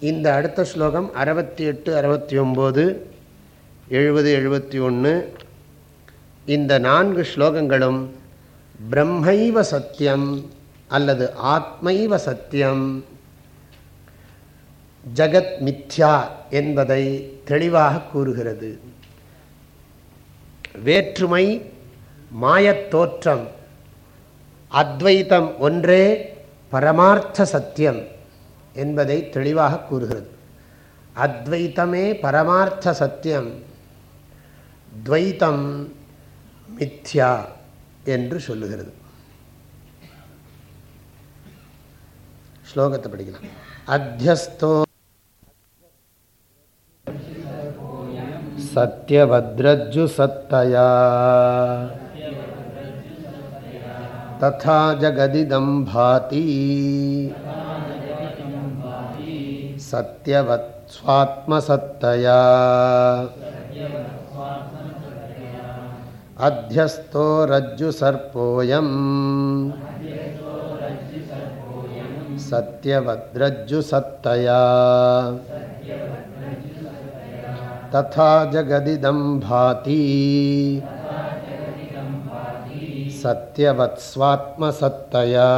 இந்த அடுத்த ஸ்லோகம் அறுபத்தி எட்டு அறுபத்தி ஒம்பது எழுபது எழுபத்தி ஒன்று இந்த நான்கு ஸ்லோகங்களும் பிரம்மைவ சத்தியம் அல்லது ஆத்மைவ சத்தியம் ஜகத் மித்யா என்பதை தெளிவாக கூறுகிறது. வேற்றுமை மாயத்தோற்றம் அத்வைத்தம் ஒன்றே பரமார்த்த சத்தியம் என்பதை தெளிவாக கூறுகிறது. அத்வைத்தமே பரமார்த்த சத்தியம் துவைத்தம் மித்யா என்று சொல்லுகிறது. ஸ்லோகத்தை படிக்கலாம். அத்தியஸ்தோ சத்யவத்ரஜ்ஜு சத்தயா. ததா ஜகதிதம் பாதி. सत्यवत् स्वात्मसत्तया। अध्यस्थो रज्जुसर्पोऽयम् सत्यवद्रज्जुसत्तया तथा जगदिदं भाति। सत्यवत्स्वात्मसत्तया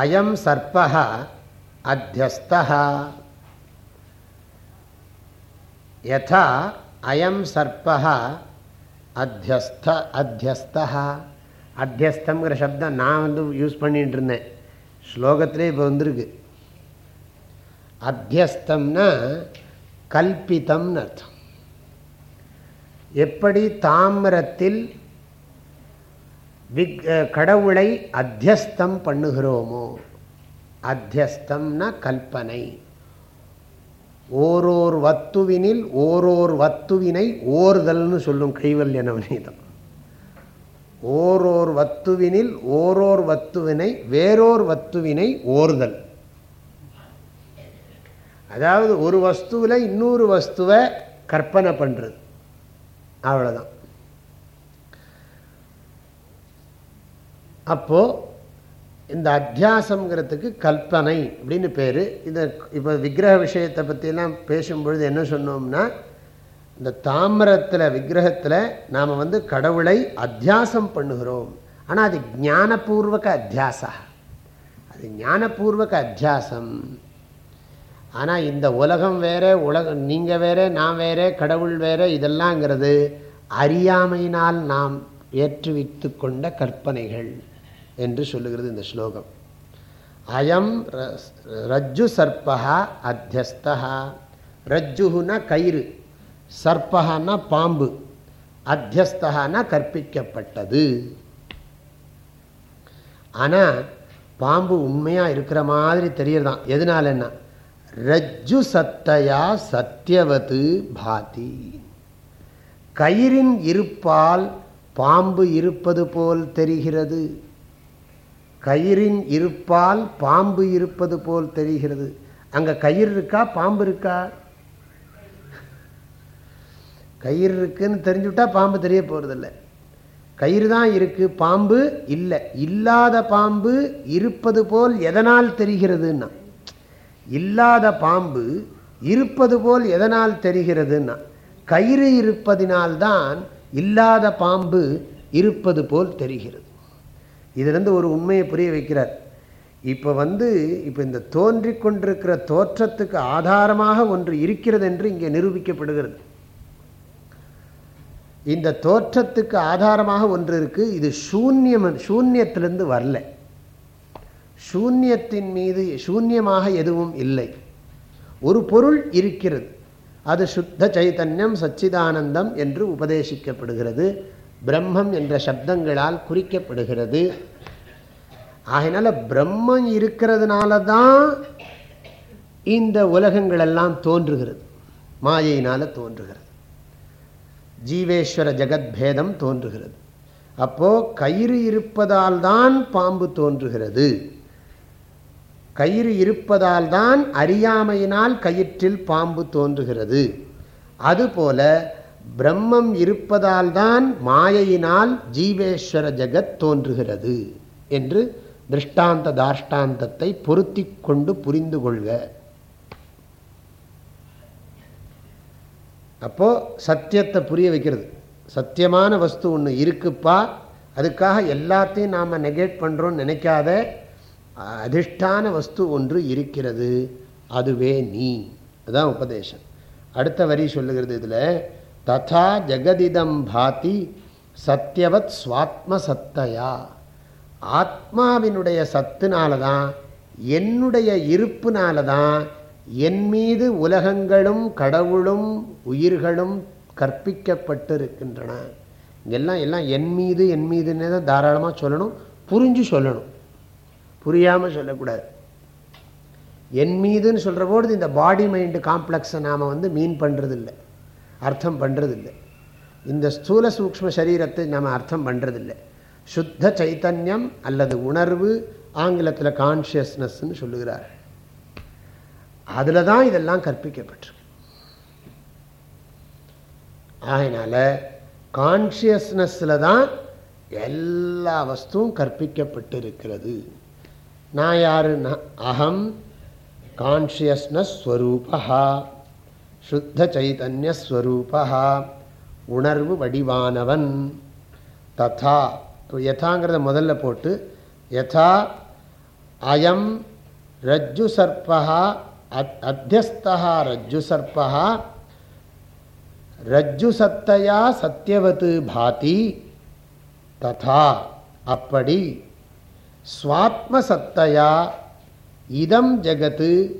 அயம் சர்ப்ப அத்தியஸ்த யதா அயம் சர்ப்ப அத்தியஸ்த அத்தியஸ்த அத்தியஸ்தங்கிற சப்தம் நான் வந்து யூஸ் பண்ணிட்டு இருந்தேன் ஸ்லோகத்திலே இப்போ வந்திருக்கு. அத்தியஸ்தம்னா கல்பித்தம்னு அர்த்தம். எப்படி தாமிரத்தில் விக் கடவுளை அத்தியஸ்தம் பண்ணுகிறோமோ? அத்தியஸ்தம்னா கல்பனை. ஓரோர் வத்துவினில் ஓரோர் வத்துவினை ஓர்தல்னு சொல்லும் கைவல்ய நவநீதம். ஓரோர் வத்துவினில் ஓரோர் வத்துவினை வேறோர் வத்துவினை ஓர்தல் அதாவது ஒரு வஸ்துவில் இன்னொரு வஸ்துவை கற்பனை பண்ணுறது அவ்வளோதான் அப்போது இந்த அத்தியாசங்கிறதுக்கு கல்பனை அப்படின்னு பேர். இதை இப்போ விக்கிரக விஷயத்தை பற்றிலாம் பேசும்பொழுது என்ன சொன்னோம்னா இந்த தாமிரத்தில் விக்கிரகத்தில் நாம் வந்து கடவுளை அத்தியாசம் பண்ணுகிறோம். ஆனால் அது ஞானபூர்வக அத்தியாசா? அது ஞானபூர்வக அத்தியாசம். ஆனால் இந்த உலகம் வேறு உலகம் நீங்கள் வேறு நான் வேறு கடவுள் வேறு இதெல்லாங்கிறது அறியாமையினால் நாம் ஏற்றுவித்து கொண்ட கற்பனைகள். என்று சொல்லுகிறது இந்த ஸ்லோகம். அயம் ரஜ்ஜு சர்பகா அத்தியஸ்தா ரஜ்ஜுகுனா கயிறு. சர்ப்பகான்னா பாம்பு. அத்தியஸ்தகானா கற்பிக்கப்பட்டது. ஆனால் பாம்பு உண்மையாக இருக்கிற மாதிரி தெரியறதான். எதனாலன்னா ரஜ்ஜு சத்தையா சத்தியவது பாதி. கயிறின் இருப்பால் பாம்பு இருப்பது போல் தெரிகிறது. கயிறின் இருப்பால் பாம்பு இருப்பது போல் தெரிகிறது. அங்கே கயிறு இருக்கா? பாம்பு இருக்கா? கயிறு இருக்குன்னு தெரிஞ்சுவிட்டா பாம்பு தெரிய போகிறதில்ல கயிறு தான் இருக்குது பாம்பு இல்லை. இல்லாத பாம்பு இருப்பது போல் எதனால் தெரிகிறதுன்னா? இல்லாத பாம்பு இருப்பது போல் எதனால் தெரிகிறதுன்னா? கயிறு இருப்பதினால்தான் இல்லாத பாம்பு இருப்பது போல் தெரிகிறது. இதிலிருந்து ஒரு உண்மையை புரிய வைக்கிறார். இப்போ வந்து இப்போ இந்த தோன்றி கொண்டிருக்கிற தோற்றத்துக்கு ஆதாரமாக ஒன்று இருக்கிறது என்று இங்கே நிரூபிக்கப்படுகிறது. இந்த தோற்றத்துக்கு ஆதாரமாக ஒன்று இருக்குது இது சூன்யம் சூன்யத்திலிருந்து வரல. சூன்யத்தின் மீது சூன்யமாக எதுவும் இல்லை. ஒரு பொருள் இருக்கிறது. அது சுத்த சைத்தன்யம் சச்சிதானந்தம் என்று உபதேசிக்கப்படுகிறது. பிரம்மம் என்ற சப்தங்களால் குறிக்கப்படுகிறது. ஆகையினால பிரம்மம் இருக்கிறதுனால தான் இந்த உலகங்களெல்லாம் தோன்றுகிறது. மாயையினால் தோன்றுகிறது. ஜீவேஸ்வர ஜெகத்பேதம் தோன்றுகிறது. அப்போது கயிறு இருப்பதால் தான் பாம்பு தோன்றுகிறது. கயிறு இருப்பதால் தான் அறியாமையினால் கயிற்றில் பாம்பு தோன்றுகிறது. அதுபோல பிரம்மம் இருப்பதால் தான் மாயையினால் ஜீவேஸ்வர ஜெகத் தோன்றுகிறது என்று திருஷ்டாந்த தாஷ்டாந்தத்தை பொருத்தி கொண்டு புரிந்து கொள்க. அப்போது சத்தியத்தை புரிய வைக்கிறது. சத்தியமான வஸ்து ஒன்று இருக்குப்பா. அதுக்காக எல்லாத்தையும் நாம் நெகேட் பண்ணுறோன்னு நினைக்காத அதிஷ்டான வஸ்து ஒன்று இருக்கிறது. அதுவே நீ. அதுதான் உபதேசம். அடுத்த வரி சொல்லுகிறது இதில். ததா ஜெகதிதம் பாதி சத்தியவத் சுவாத்ம சத்தையா ஆத்மாவினுடைய சத்துனால தான் என்னுடைய இருப்புனால தான் என் மீது உலகங்களும் கடவுளும் உயிர்களும் கற்பிக்கப்பட்டிருக்கின்றன. இங்கெல்லாம் எல்லாம் என் மீது என் மீதுன்னு தான் தாராளமாக சொல்லணும் புரிஞ்சு சொல்லணும். புரியாமல் சொல்லக்கூடாது. என் மீதுன்னு சொல்கிற பொழுது இந்த பாடி மைண்டு காம்ப்ளெக்ஸை நாம் வந்து மீன் பண்ணுறதில்லை அர்த்தம் பண்ணுறதில்லை இந்த ஸ்தூல சூக்ம சரீரத்தை நம்ம அர்த்தம் பண்ணுறதில்லை சுத்த சைத்தன்யம் அல்லது உணர்வு ஆங்கிலத்தில் கான்ஷியஸ்னஸ்ன்னு சொல்லுகிறார். அதில் தான் இதெல்லாம் கற்பிக்கப்பட்டிருக்கு. அதனால் கான்ஷியஸ்னஸில் தான் எல்லா வஸ்துவும் கற்பிக்கப்பட்டு இருக்கிறது நான் யாருன்னா அகம் கான்ஷியஸ்னஸ் ஸ்வரூபா சுத்த சைதன்யஸ்வரூபா உணர்வு வடிவானவன். ததா. யதாங்கிறத முதல்ல போட்டு யதா அயம் ரஜ்ஜு சர்பா அத் அத்தியஸ்தா ரஜ்ஜு சர்பா ரஜ்ஜு சத்தையா சத்தியவத்து பாதி ததா அப்படி. ஸ்வாத்ம சத்தையா இதம் ஜகத்து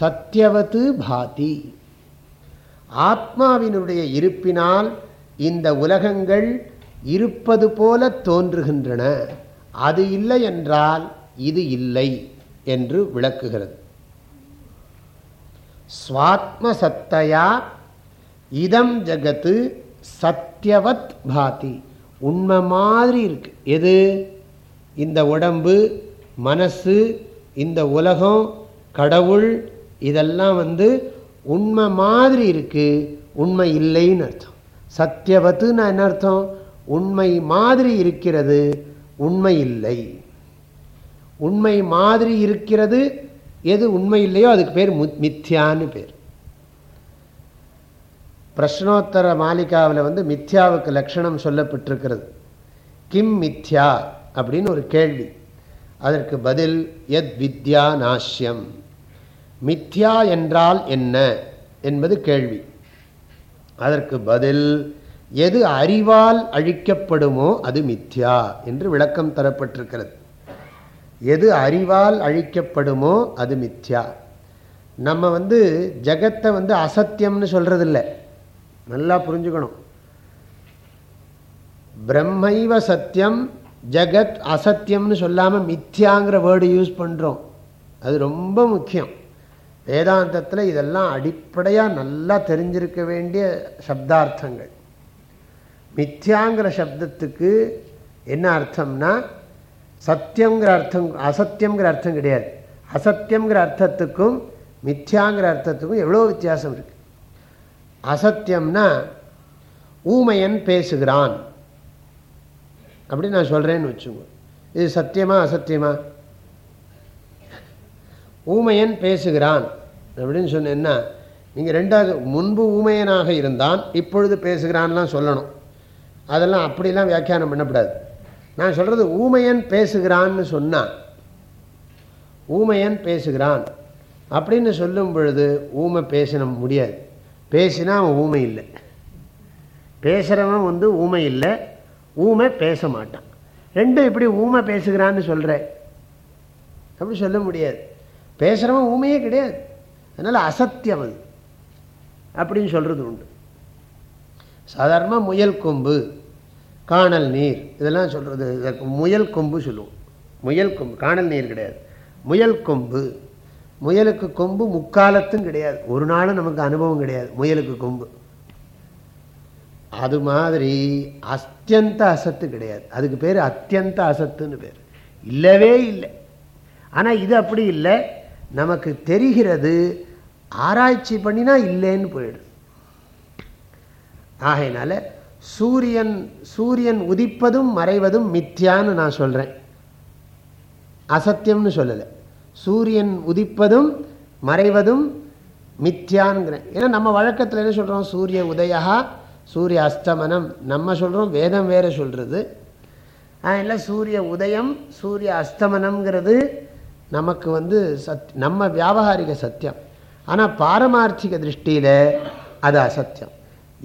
சத்தியவத்து பாதி. ஆத்மாவினுடைய இருப்பினால் இந்த உலகங்கள் இருப்பது போல தோன்றுகின்றன. அது இல்லை என்றால் இது இல்லை என்று விளக்குகிறது. ஸ்வாத்ம சத்தையா இதம் ஜகத்து சத்தியவத் பாதி. உண்மை மாதிரி இருக்கு. எது? இந்த உடம்பு மனசு இந்த உலகம் கடவுள் இதெல்லாம் வந்து உண்மை மாதிரி இருக்கு உண்மை இல்லைன்னு அர்த்தம். சத்தியவத்துன்னு என்ன அர்த்தம்? உண்மை மாதிரி இருக்கிறது உண்மை இல்லை. உண்மை மாதிரி இருக்கிறது எது உண்மை இல்லையோ அதுக்கு பேர் மித்யான்னு பேர். பிரஷ்னோத்தர மாலிகாவில் வந்து மித்யாவுக்கு லட்சணம் சொல்லப்பட்டிருக்கிறது. கிம் மித்யா அப்படின்னு ஒரு கேள்வி. அதற்கு பதில் எத் வித்யா நாஷ்யம். மித்யா என்றால் என்ன என்பது கேள்வி. அதற்கு பதில் எது அறிவால் அழிக்கப்படுமோ அது மித்யா என்று விளக்கம் தரப்பட்டிருக்கிறது. எது அறிவால் அழிக்கப்படுமோ அது மித்யா. நம்ம வந்து ஜகத்தை வந்து அசத்தியம்னு சொல்கிறதில்ல நல்லா புரிஞ்சுக்கணும். பிரம்மைவ சத்தியம் ஜகத் அசத்தியம்னு சொல்லாமல் மித்யாங்கிற வேர்டு யூஸ் பண்ணுறோம் அது ரொம்ப முக்கியம். வேதாந்தத்தில் இதெல்லாம் அடிப்படையாக நல்லா தெரிஞ்சிருக்க வேண்டிய சப்தார்த்தங்கள். மித்யாங்கிற சப்தத்துக்கு என்ன அர்த்தம்னா சத்தியங்கிற அர்த்தம் அசத்தியங்கிற அர்த்தம் கிடையாது. அசத்தியங்கிற அர்த்தத்துக்கும் மித்யாங்கிற அர்த்தத்துக்கும் எவ்வளோ வித்தியாசம் இருக்குது அசத்தியம்னா ஊமையன் பேசுகிறான். அப்படின்னு நான் சொல்கிறேன்னு வச்சுங்க இது சத்தியமா அசத்தியமா? ஊமையன் பேசுகிறான். அப்படின்னு சொன்னேன்னா நீங்கள் ரெண்டாவது முன்பு ஊமையனாக இருந்தான் இப்பொழுது பேசுகிறான்லாம் சொல்லணும். அதெல்லாம் அப்படிலாம் வியாக்கியானம் பண்ணக்கூடாது. நான் சொல்கிறது ஊமையன் பேசுகிறான்னு சொன்னான் ஊமையன் பேசுகிறான். அப்படின்னு சொல்லும் பொழுது ஊமை பேசின முடியாது. பேசினா அவன் ஊமை இல்லை. பேசுகிறவன் வந்து ஊமை இல்லை ஊமை பேச மாட்டான். ரெண்டும் இப்படி ஊமை பேசுகிறான்னு சொல்கிற அப்படி சொல்ல முடியாது. பேசுகிறவன் ஊமையே கிடையாது. அதனால் அசத்தியம் அது அப்படின்னு சொல்கிறது உண்டு. சாதாரணமாக முயல் கொம்பு காணல் நீர் இதெல்லாம் சொல்கிறது முயல் கொம்பு சொல்லுவோம். முயல் கொம்பு காணல் நீர் கிடையாது. முயல் கொம்பு முயலுக்கு கொம்பு முக்காலத்தும் கிடையாது. ஒரு நாளும் நமக்கு அனுபவம் கிடையாது முயலுக்கு கொம்பு. அது மாதிரி அத்தியந்த அசத்து கிடையாது. அதுக்கு பேர் அத்தியந்த அசத்துன்னு பேர். இல்லவே இல்லை. ஆனால் இது அப்படி இல்லை. நமக்கு தெரிகிறது ஆராய்ச்சி பண்ணினா இல்லைன்னு போயிடும் ஆகையினால சூரியன் சூரியன் உதிப்பதும் மறைவதும் மித்தியான்னு நான் சொல்கிறேன் அசத்தியம்னு சொல்லலை. சூரியன் உதிப்பதும் மறைவதும் மித்யான்கிறேன் ஏன்னா நம்ம வழக்கத்தில் என்ன சொல்கிறோம் சூரிய உதயா சூரிய அஸ்தமனம். நம்ம சொல்கிறோம் வேதம் வேறு சொல்கிறது இல்லை சூரிய உதயம் சூரிய அஸ்தமனம்ங்கிறது நமக்கு வந்து சத் நம்ம வியாபகாரிக சத்தியம். ஆனால் பாரமார்த்திக திருஷ்டியில் அது அசத்தியம்.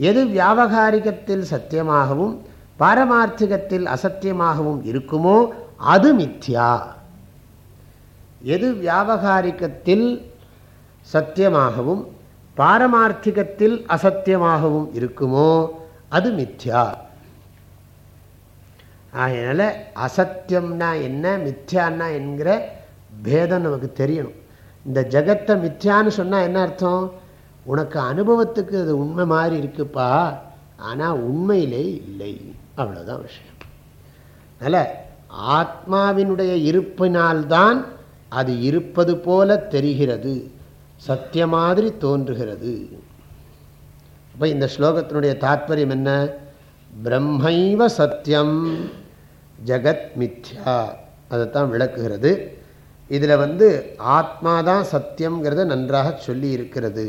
எது வியாபகாரிகத்தில் சத்தியமாகவும் பாரமார்த்திகத்தில் அசத்தியமாகவும் இருக்குமோ அது மித்யா. எது வியாபகாரிகத்தில் சத்தியமாகவும் பாரமார்த்திகத்தில் அசத்தியமாகவும் இருக்குமோ அது மித்யா. அதனால் அசத்தியம்னா என்ன மித்யான்னா என்கிற பேதம் நமக்கு தெரியணும். இந்த ஜகத்தை மித்யான்னு சொன்னால் என்ன அர்த்தம்? உனக்கு அனுபவத்துக்கு அது உண்மை மாதிரி இருக்குப்பா. ஆனால் உண்மையிலே இல்லை. அவ்வளோதான் விஷயம். அதனால் ஆத்மாவினுடைய இருப்பினால்தான் அது இருப்பது போல தெரிகிறது. சத்திய மாதிரி தோன்றுகிறது. அப்போ இந்த ஸ்லோகத்தினுடைய தாத்பரியம் என்ன? பிரம்மைவ சத்தியம் ஜகத் மித்யா. அதைத்தான் விளக்குகிறது. இதில் வந்து ஆத்மாதான் சத்தியங்கிறத நன்றாக சொல்லி இருக்கிறது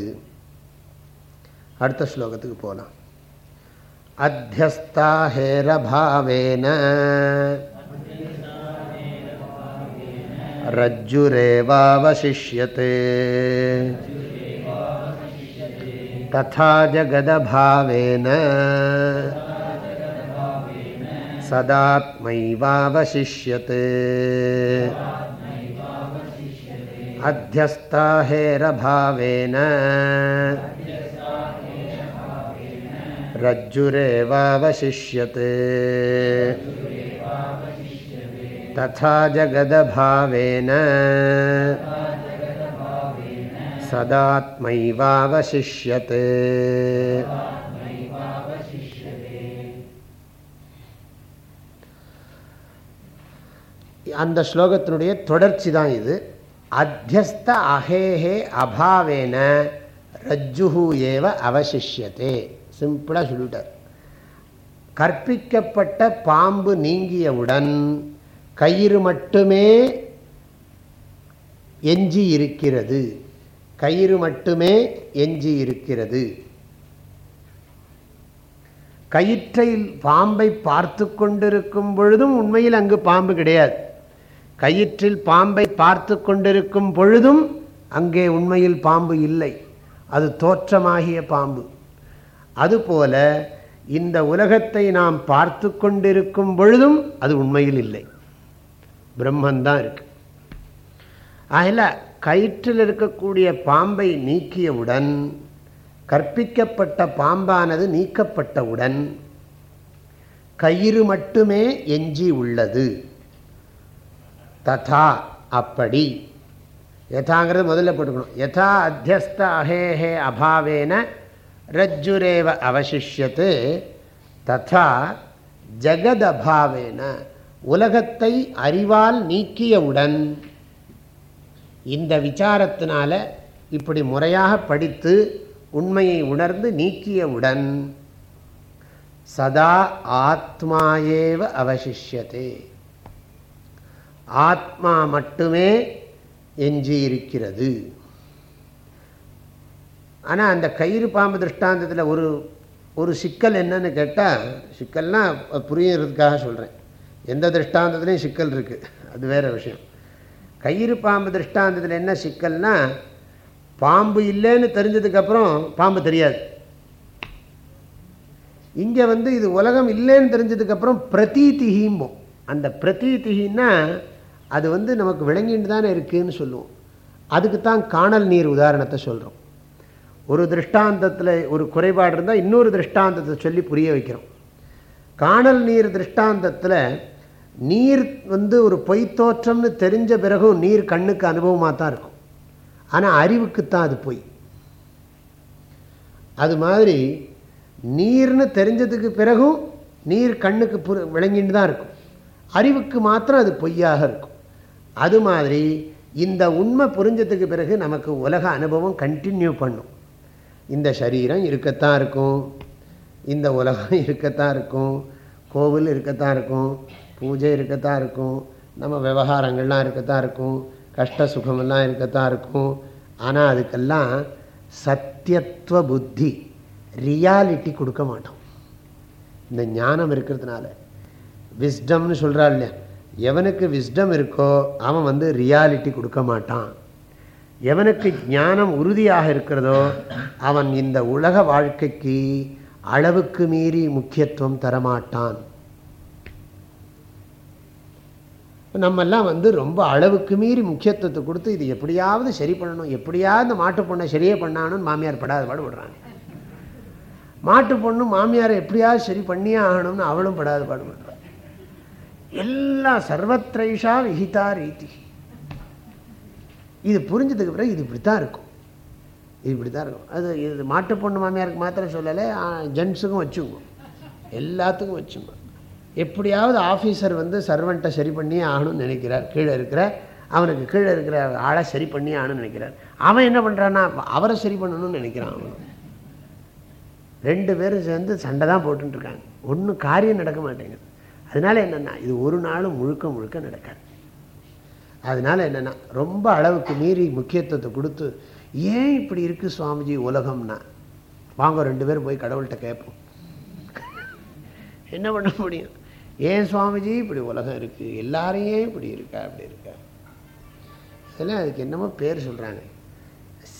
அடுத்த ஸ்லோகத்துக்கு போகலாம் அத்தியஸ்தா ஹேரபாவேன रज्जुरेवावशिष्यते तथा जगदभावेन सदात्मैवावशिष्यते अध्यस्ताहेरभावेन रज्जुरेवावशिष्यते तथा जगदभावेन सदात्मैवावशिष्यते அந்த ஸ்லோகத்தினுடைய தொடர்ச்சி தான் இது அத்தியஸ்த அகேஹே அபாவேன ரஜ்ஜுஹு ஏவ அவசிஷ்யத்தே சிம்பிளாக சொல்லிட்டார். கற்பிக்கப்பட்ட பாம்பு நீங்கியவுடன் கயிறு மட்டுமே எஞ்சி இருக்கிறது. கயிறு மட்டுமே எஞ்சி இருக்கிறது. கயிற்றை பாம்பை பார்த்து கொண்டிருக்கும் பொழுதும் உண்மையில் அங்கு பாம்பு கிடையாது. கயிற்றில் பாம்பை பார்த்து கொண்டிருக்கும் பொழுதும் அங்கே உண்மையில் பாம்பு இல்லை. அது தோற்றமாகிய பாம்பு. அதுபோல இந்த உலகத்தை நாம் பார்த்து கொண்டிருக்கும் பொழுதும் அது உண்மையில் இல்லை. பிரம்மந்தான் இருக்கு. அதில் கயிற்றில் இருக்கக்கூடிய பாம்பை நீக்கியவுடன் கற்பிக்கப்பட்ட பாம்பானது நீக்கப்பட்டவுடன் கயிறு மட்டுமே எஞ்சி உள்ளது. ததா அப்படி. யதாங்கிறது முதல்ல போட்டுக்கணும். யதா அத்தியஸ்த அஹேஹே அபாவேன ரஜ்ஜுரேவ அவசிஷ்யத்து. ததா ஜெகதபாவேன உலகத்தை அறிவால் நீக்கியவுடன். இந்த விசாரத்தினால இப்படி முறையாக படித்து உண்மையை உணர்ந்து நீக்கியவுடன். சதா ஆத்மாயேவ அவசிஷ்யத்தே. ஆத்மா மட்டுமே எஞ்சி இருக்கிறது ஆனால் அந்த கயிறு பாம்பு திருஷ்டாந்தத்தில் ஒரு ஒரு சிக்கல் என்னன்னு கேட்டால் சிக்கல்னால் புரியறதுக்காக சொல்கிறேன் எந்த திருஷ்டாந்தத்துலேயும் சிக்கல் இருக்குது அது வேறு விஷயம். கயிறு பாம்பு திருஷ்டாந்தத்தில் என்ன சிக்கல்னா பாம்பு இல்லைன்னு தெரிஞ்சதுக்கப்புறம் பாம்பு தெரியாது. இங்கே வந்து இது உலகம் இல்லைன்னு தெரிஞ்சதுக்கப்புறம் பிரதீதிகிம்போம் அந்த பிரதீதிகின்னா அது வந்து நமக்கு விளங்கிட்டு தானே இருக்குதுன்னு சொல்லுவோம். அதுக்கு தான் காணல் நீர் உதாரணத்தை சொல்கிறோம் ஒரு திருஷ்டாந்தத்தில் ஒரு குறைபாடு இருந்தால் இன்னொரு திருஷ்டாந்தத்தை சொல்லி புரிய வைக்கிறோம். காணல் நீர் திருஷ்டாந்தத்தில் நீர் வந்து ஒரு பொய்த்தோற்றம்னு தெரிஞ்ச பிறகும் நீர் கண்ணுக்கு அனுபவமாக தான் இருக்கும். ஆனால் அறிவுக்குத்தான் அது பொய். அது மாதிரி நீர்னு தெரிஞ்சதுக்கு பிறகும் நீர் கண்ணுக்கு புரு விளங்கின்னு தான் இருக்கும். அறிவுக்கு மாத்திரம் அது பொய்யாக இருக்கும். அது மாதிரி இந்த உண்மை புரிஞ்சதுக்கு பிறகு நமக்கு உலக அனுபவம் கண்டினியூ பண்ணும். இந்த சரீரம் இருக்கத்தான் இருக்கும். இந்த உலகம் [laughs] இருக்கத்தான் இருக்கும். கோவில் இருக்கத்தான் இருக்கும். பூஜை இருக்கத்தான் இருக்கும். நம்ம விவகாரங்கள்லாம் இருக்கத்தான் இருக்கும். கஷ்ட சுகமெல்லாம் இருக்கத்தான் இருக்கும். ஆனால் அதுக்கெல்லாம் சத்தியத்துவ புத்தி ரியாலிட்டி கொடுக்க மாட்டோம். இந்த ஞானம் இருக்கிறதுனால. விஸ்டம்னு சொல்கிறாள் இல்லையா? எவனுக்கு விஸ்டம் இருக்கோ அவன் வந்து ரியாலிட்டி கொடுக்க மாட்டான். எவனுக்கு ஞானம் உறுதியாக இருக்கிறதோ அவன் இந்த உலக வாழ்க்கைக்கு அளவுக்கு மீறி முக்கியத்துவம் தரமாட்டான். நம்மெல்லாம் வந்து ரொம்ப அளவுக்கு மீறி முக்கியத்துவத்தை கொடுத்து இது எப்படியாவது சரி பண்ணணும் எப்படியாவது இந்த மாட்டு பொண்ணை சரியே பண்ணானுன்னு மாமியார் படாத பாடுபடுறாங்க மாட்டு பொண்ணு மாமியாரை எப்படியாவது சரி பண்ணியே ஆகணும்னு அவளும் படாத பாடுபடுறான் எல்லாம் சர்வத்ரைஷா விஹிதா ரீதி. இது புரிஞ்சதுக்கு பிறகு இது இப்படி தான் இருக்கும். இது இப்படி தான் இருக்கும். அது இது மாட்டு பொண்ணு மாமியாருக்கு மாத்திரம் சொல்லலை ஜென்ஸுக்கும் வச்சுங்க. எல்லாத்துக்கும் வச்சுங்க. எப்படியாவது ஆஃபீஸர் வந்து சர்வெண்ட்டை சரி பண்ணியே ஆகணும்னு நினைக்கிறார். கீழே இருக்கிற அவனுக்கு கீழே இருக்கிற ஆளை சரி பண்ணியே ஆகணும்னு நினைக்கிறார். அவன் என்ன பண்ணுறான்னா அவரை சரி பண்ணணும்னு நினைக்கிறான் அவன். ரெண்டு பேரும் சேர்ந்து சண்டை தான் போட்டுருக்காங்க ஒன்றும் காரியம் நடக்க மாட்டேங்குது. அதனால என்னென்னா இது ஒரு நாளும் முழுக்க முழுக்க நடக்காது. அதனால என்னென்னா ரொம்ப அளவுக்கு மீறி முக்கியத்துவத்தை கொடுத்து ஏன் இப்படி இருக்குது சுவாமிஜி உலகம்னா? வாங்க ரெண்டு பேரும் போய் கடவுள்கிட்ட கேட்போம். என்ன பண்ண முடியும்? ஏன் சுவாமிஜி இப்படி உலகம் இருக்குது எல்லாரையும் இப்படி இருக்கா? அப்படி இருக்கா. இதெல்லாம் அதுக்கு என்னமோ பேர் சொல்கிறாங்க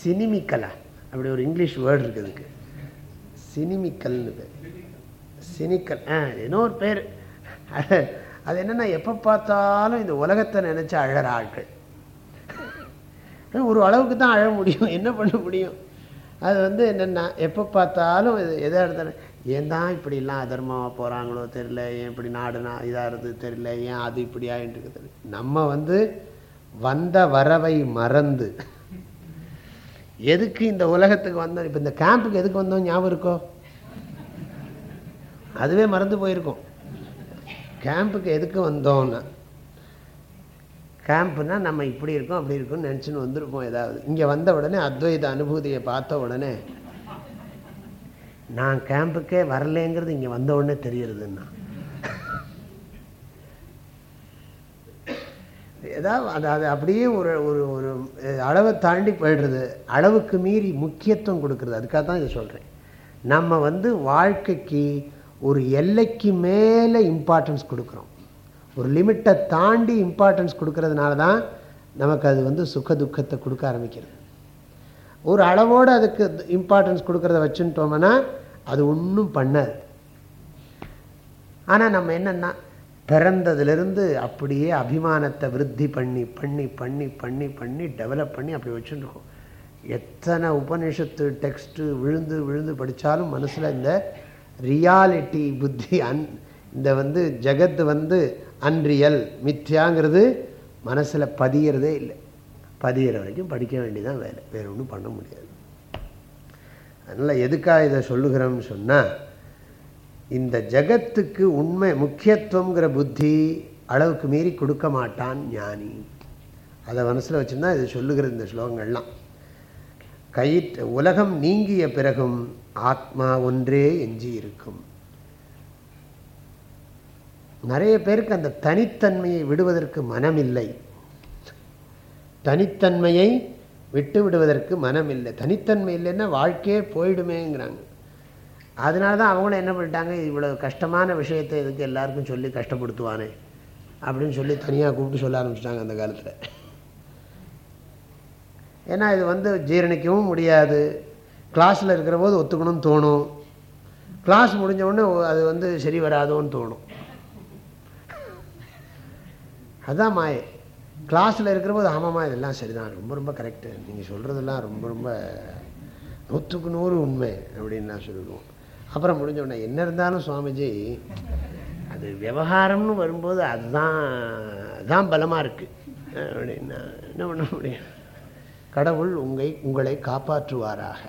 சினிமிக்கலா? அப்படி ஒரு இங்கிலீஷ் வேர்டு இருக்குது அதுக்கு. சினிமிக்கல்னு பேர். சினிக்கல் ஆ இன்னொரு ஒரு பேர். அது அது என்னென்னா எப்போ பார்த்தாலும் இந்த உலகத்தை நினச்சி அழகிற ஆட்கள் ஒரு அளவுக்கு தான் அழ முடியும். என்ன பண்ண முடியும்? அது வந்து என்னென்னா எப்போ பார்த்தாலும் எதாக இருந்தாலும் ஏன் தான் இப்படிலாம் அதர்மமாக போகிறாங்களோ தெரில ஏன் இப்படி நாடுனா இதாக இருந்தது தெரில ஏன் அது இப்படி ஆகிட்டு தெரியல நம்ம வந்து வந்த வரவை மறந்து எதுக்கு இந்த உலகத்துக்கு வந்தோம்? இப்போ இந்த கேம்புக்கு எதுக்கு வந்தோம்? ஞாபகம் இருக்கோ? அதுவே மறந்து போயிருக்கோம். கேம்புக்கு எதுக்கு வந்தோம்னா? கேம்ப்னா நம்ம இப்படி இருக்கோம் அப்படி இருக்கும்னு நினச்சின்னு வந்திருப்போம் ஏதாவது. இங்கே வந்த உடனே அத்வைத அனுபூதியை பார்த்த உடனே நான் கேம்புக்கே வரலேங்கிறது இங்கே வந்த உடனே தெரியறதுன்னா. ஏதாவது அது அது அப்படியே ஒரு ஒரு ஒரு அளவை தாண்டி போயிடுறது. அளவுக்கு மீறி முக்கியத்துவம் கொடுக்குறது. அதுக்காக தான் இதை சொல்கிறேன் நம்ம வந்து வாழ்க்கைக்கு ஒரு எல்லைக்கு மேலே இம்பார்ட்டன்ஸ் கொடுக்குறோம். ஒரு லிமிட்டை தாண்டி இம்பார்ட்டன்ஸ் கொடுக்கறதுனால தான் நமக்கு அது வந்து சுக துக்கத்தை கொடுக்க ஆரம்பிக்கிறது. ஒரு அளவோடு அதுக்கு இம்பார்ட்டன்ஸ் கொடுக்குறத வச்சுட்டோம்னா அது ஒன்றும் பண்ணாது. ஆனால் நம்ம என்னென்னா பிறந்ததுலேருந்து அப்படியே அபிமானத்தை விருத்தி பண்ணி பண்ணி பண்ணி பண்ணி பண்ணி டெவலப் பண்ணி அப்படி வச்சுருக்கோம் எத்தனை உபநிஷத்து டெக்ஸ்ட்டு விழுந்து விழுந்து படித்தாலும் மனசில் இந்த ரியாலிட்டி புத்தி அன் இந்த வந்து ஜகத்து வந்து அன்ரியல் மித்யாங்கிறது மனசில் பதியறதே இல்லை. பதிகிற வரைக்கும் படிக்க வேண்டியதான் வேலை. வேறு ஒன்றும் பண்ண முடியாது. அதனால் எதுக்காக இதை சொல்லுகிறோம்னு சொன்னால் இந்த ஜகத்துக்கு உண்மை முக்கியத்துவங்கிற புத்தி அளவுக்கு மீறி கொடுக்க மாட்டான் ஞானி. அதை மனசில் வச்சுருந்தா இது சொல்லுகிறது இந்த ஸ்லோகங்கள்லாம். கயிற் உலகம் நீங்கிய பிறகும் ஆத்மா ஒன்றே எஞ்சி இருக்கும் நிறைய பேருக்கு அந்த தனித்தன்மையை விடுவதற்கு மனமில்லை. தனித்தன்மையை விட்டு விடுவதற்கு மனம் இல்லை தனித்தன்மை இல்லைன்னா வாழ்க்கையே போயிடுமேங்கிறாங்க. அதனால தான் அவங்களும் என்ன பண்ணிட்டாங்க இவ்வளோ கஷ்டமான விஷயத்தை இதுக்கு எல்லாருக்கும் சொல்லி கஷ்டப்படுத்துவானே அப்படின்னு சொல்லி தனியாக கூப்பிட்டு சொல்ல ஆரம்பிச்சிட்டாங்க அந்த காலத்தில். ஏன்னா இது வந்து ஜீரணிக்கவும் முடியாது. கிளாஸில் இருக்கிற போது ஒத்துக்கணும்னு தோணும். கிளாஸ் முடிஞ்ச உடனே அது வந்து சரி வராதோன்னு தோணும். அதுதான் மாயை. கிளாஸில் இருக்கிற போது ஆமாம்மா இதெல்லாம் சரிதான். ரொம்ப ரொம்ப கரெக்டு நீங்கள் சொல்கிறதெல்லாம் ரொம்ப ரொம்ப நூற்றுக்கு நூறு உண்மை அப்படின்னு நான் சொல்லிடுவோம் அப்புறம் முடிஞ்ச உடனே என்ன இருந்தாலும் சுவாமிஜி அது விவகாரம்னு வரும்போது அதுதான் அதுதான் பலமாக இருக்குது அப்படின்னா என்ன பண்ண முடியும்? கடவுள் உங்களை உங்களை காப்பாற்றுவாராக.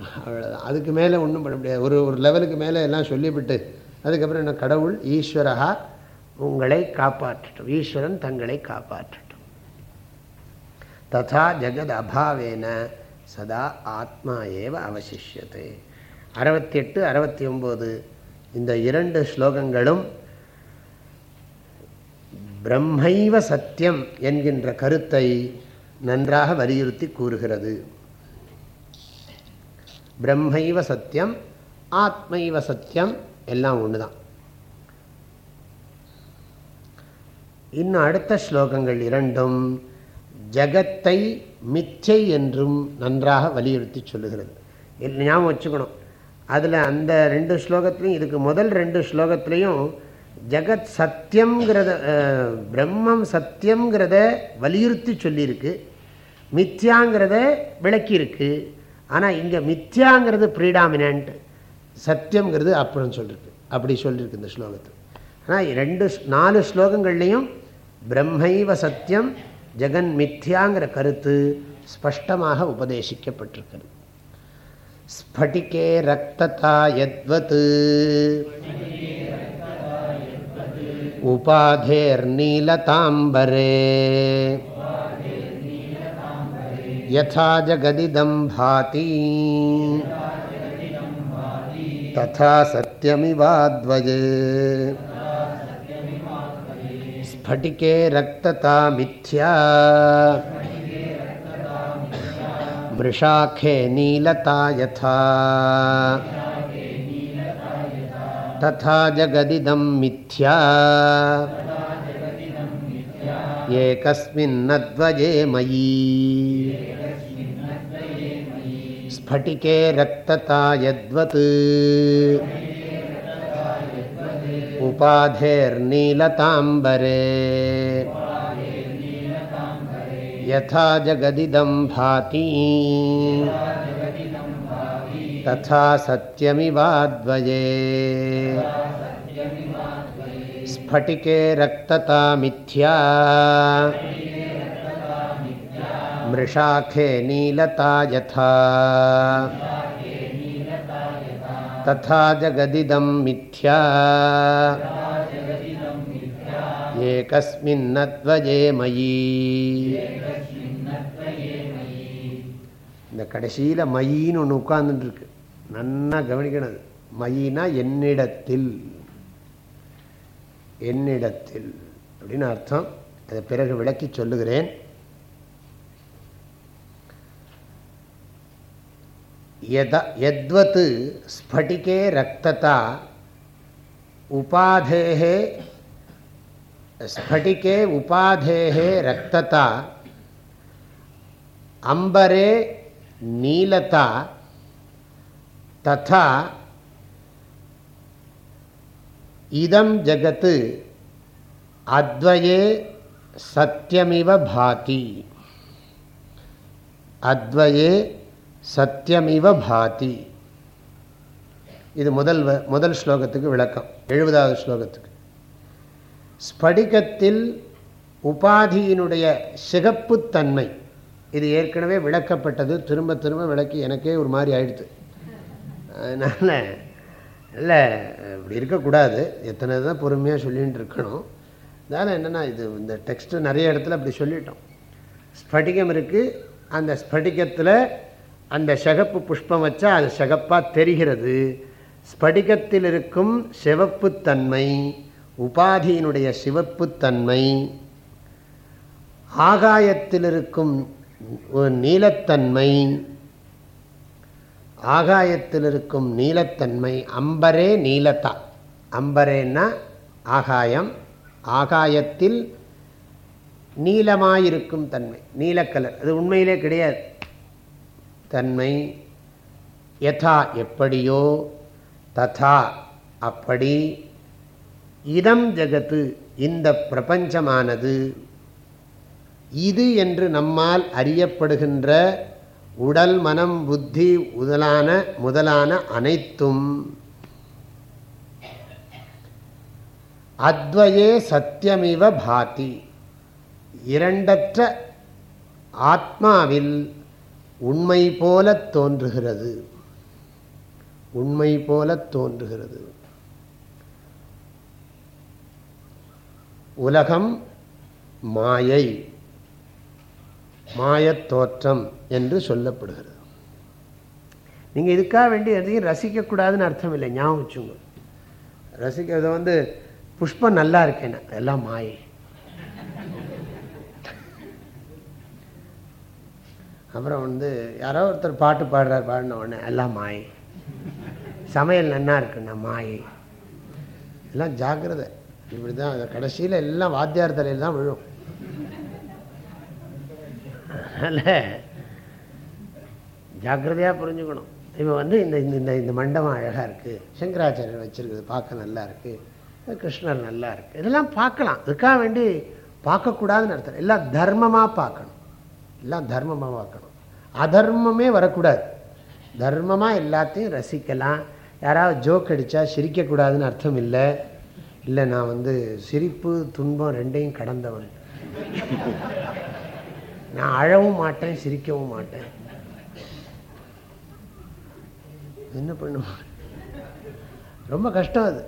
அவ்வளோதான் அதுக்கு மேலே ஒன்றும் பண்ண முடியாது. ஒரு ஒரு லெவலுக்கு மேலே எல்லாம் சொல்லிவிட்டு அதுக்கப்புறம் என்ன? கடவுள் ஈஸ்வரகா உங்களை காப்பாற்றட்டும். ஈஸ்வரன் தங்களை காப்பாற்றட்டும். ததா ஜெகத் அபாவேன சதா ஆத்மா ஏவ அவசிஷியத்தை அறுபத்தி எட்டு அறுபத்தி ஒம்பது இந்த இரண்டு ஸ்லோகங்களும் பிரம்மைவ சத்தியம் என்கின்ற கருத்தை நன்றாக வலியுறுத்தி கூறுகிறது. பிரம்மைவ சத்தியம் ஆத்மைவ சத்தியம் எல்லாம் ஒன்று தான் இன்னும் அடுத்த ஸ்லோகங்கள் இரண்டும் ஜகத்தை மிச்சை என்றும் நன்றாக வலியுறுத்தி சொல்லுகிறது. ஞாபகம் வச்சுக்கணும். அதில் அந்த ரெண்டு ஸ்லோகத்துலையும் இதுக்கு முதல் ரெண்டு ஸ்லோகத்துலேயும் ஜெகத் சத்தியங்கிறத பிரம்மம் சத்தியங்கிறத வலியுறுத்தி சொல்லியிருக்கு. மித்யாங்கிறத விளக்கியிருக்கு. ஆனால் இங்கே மித்யாங்கிறது ப்ரீடாமினன்ட் சத்தியங்கிறது அப்படின்னு சொல்லியிருக்கு அப்படி சொல்லியிருக்கு இந்த ஸ்லோகத்தில். ஆனால் ரெண்டு நாலு ஸ்லோகங்கள்லேயும் பிரம்மைவ சத்தியம் ஜெகன் மித்யாங்கிற கருத்து ஸ்பஷ்டமாக உபதேசிக்கப்பட்டிருக்கிறது. ஸ்பட்டிகே உபாதேர் உபாதேர்நீலதாம்பரே यथा जगदिदं भाति। तथा सत्यमिवाद्वये। स्फटिके रक्तता मिथ्या। मृषाखे नीलता यथा। तथा जगदिदं मिथ्या। एकस्मिन्नद्वये मयि स्फटिके रक्तता यद्वत् उपाधेर्नीलताम्बरे यथा जगदिदं भाति तथा सत्यमिवाद्वये स्फटिके रक्तता मिथ्या मृषाखे नीलता यथा तथा जगदिदं मिथ्या एकस्मिन्नद्वये मयि இந்த கடைசியில் மயின்னு ஒன்று உட்கார்ந்துட்டுருக்கு நன்னா கவனிக்கணும் மயினா என்னிடத்தில் என்னிடத்தில் அப்படின்னு அர்த்தம். அதை பிறகு விளக்கி சொல்லுகிறேன். எத்வத் ஸ்பட்டிகே ரக்ததா உபாதேகே ஸ்பட்டிகே உபாதேகே ரக்ததா அம்பரே நீலதா ததா இதம் ஜகத்து அத்வயே சத்தியமிவ பாதி. அத்வயே சத்தியமிவ பாதி. இது முதல் முதல் ஸ்லோகத்துக்கு விளக்கம். எழுபதாவது ஸ்லோகத்துக்கு. ஸ்படிகத்தில் உபாதியினுடைய சிகப்புத்தன்மை இது ஏற்கனவே விளக்கப்பட்டது. திரும்ப திரும்ப விளக்கி எனக்கே ஒரு மாதிரி ஆயிடுது அதனால் இல்லை இப்படி இருக்கக்கூடாது. எத்தனை தான் பொறுமையாக சொல்லிகிட்டு இருக்கணும். அதனால் என்னென்னா இது இந்த டெக்ஸ்ட்டு நிறைய இடத்துல அப்படி சொல்லிட்டோம். ஸ்படிகம் இருக்குது அந்த ஸ்படிகத்தில் அந்த சிகப்பு புஷ்பம் வச்சா அது சிகப்பாக தெரிகிறது. ஸ்படிகத்தில் இருக்கும் சிவப்புத்தன்மை உபாதியினுடைய சிவப்புத்தன்மை ஆகாயத்தில் இருக்கும் நீலத்தன்மை ஆகாயத்தில் இருக்கும் நீலத்தன்மை அம்பரே நீலத்தா அம்பரேன்னா ஆகாயம் ஆகாயத்தில் நீலமாயிருக்கும் தன்மை நீலக்கலர் அது உண்மையிலே கிடையாது. தன்மை யதா எப்படியோ ததா அப்படி இதம் ஜகத்து இந்த பிரபஞ்சமானது இது என்று நம்மால் அறியப்படுகின்ற உடல் மனம் புத்தி முதலான முதலான அனைத்தும் அத்வயே சத்தியமிவ பாதி. இரண்டற்ற ஆத்மாவில் உண்மை போல தோன்றுகிறது. உண்மை போல தோன்றுகிறது. உலகம் மாயை. மாயத் தோற்றம் என்று சொல்லப்படுகிறது. நீங்கள் இதுக்காக வேண்டி எதையும் ரசிக்கக்கூடாதுன்னு அர்த்தம் இல்லை ஞாபகம் வச்சுங்க ரசிக்கிறத வந்து புஷ்பம் நல்லா இருக்கேன்னா எல்லாம் மாயை. அப்புறம் வந்து யாரோ ஒருத்தர் பாட்டு பாடுறார் பாடின உடனே எல்லாம் மாயை. சமையல் நல்லா இருக்குண்ணா மாயை. எல்லாம் ஜாக்கிரதை. இப்படி தான் கடைசியில் எல்லாம் வாத்தியார் தலையில் தான் விழும். அதனால் ஜாக்கிரதையாக புரிஞ்சுக்கணும். இப்போ வந்து இந்த இந்த இந்த மண்டபம் அழகாக இருக்குது சங்கராச்சாரியர் வச்சுருக்குது பார்க்க நல்லா இருக்குது கிருஷ்ணர் நல்லா இருக்குது இதெல்லாம் பார்க்கலாம். இதுக்காக வேண்டி பார்க்கக்கூடாதுன்னு அர்த்தம். எல்லாம் தர்மமாக பார்க்கணும். எல்லாம் தர்மமாக பார்க்கணும். அதர்மமே வரக்கூடாது. தர்மமாக எல்லாத்தையும் ரசிக்கலாம். யாராவது ஜோக் அடித்தா சிரிக்கக்கூடாதுன்னு அர்த்தம் இல்லை. இல்லை நான் வந்து சிரிப்பு துன்பம் ரெண்டையும் கடந்தவன். நான் அழவும் மாட்டேன் சிரிக்கவும் மாட்டேன். என்ன பண்ணுவோம் ரொம்ப கஷ்டம் அது.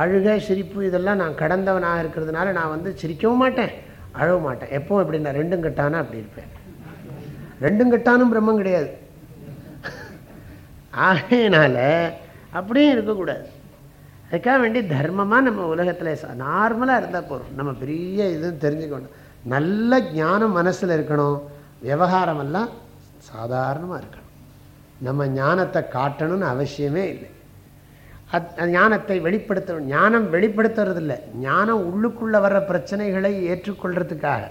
அழுக சிரிப்பு இதெல்லாம் நான் கடந்தவனாக இருக்கிறதுனால நான் வந்து சிரிக்கவும் மாட்டேன் அழவும் மாட்டேன். எப்பவும் எப்படி நான் ரெண்டும் கட்டானா அப்படி இருப்பேன். ரெண்டும் கட்டானும் பிரம்மம் கிடையாது. ஆகையினால அப்படியும் இருக்கக்கூடாது. அதுக்காக வேண்டி தர்மமாக நம்ம உலகத்தில் நார்மலாக இருந்தால் போகிறோம் நம்ம பெரிய இதுன்னு தெரிஞ்சுக்கணும். நல்ல ஞானம் மனசில் இருக்கணும். விவகாரமெல்லாம் சாதாரணமாக இருக்கணும். நம்ம ஞானத்தை காட்டணும்னு அவசியமே இல்லை. அத் ஞானத்தை வெளிப்படுத்த ஞானம் வெளிப்படுத்துறது இல்லை ஞானம் உள்ளுக்குள்ளே வர்ற பிரச்சனைகளை ஏற்றுக்கொள்றதுக்காக.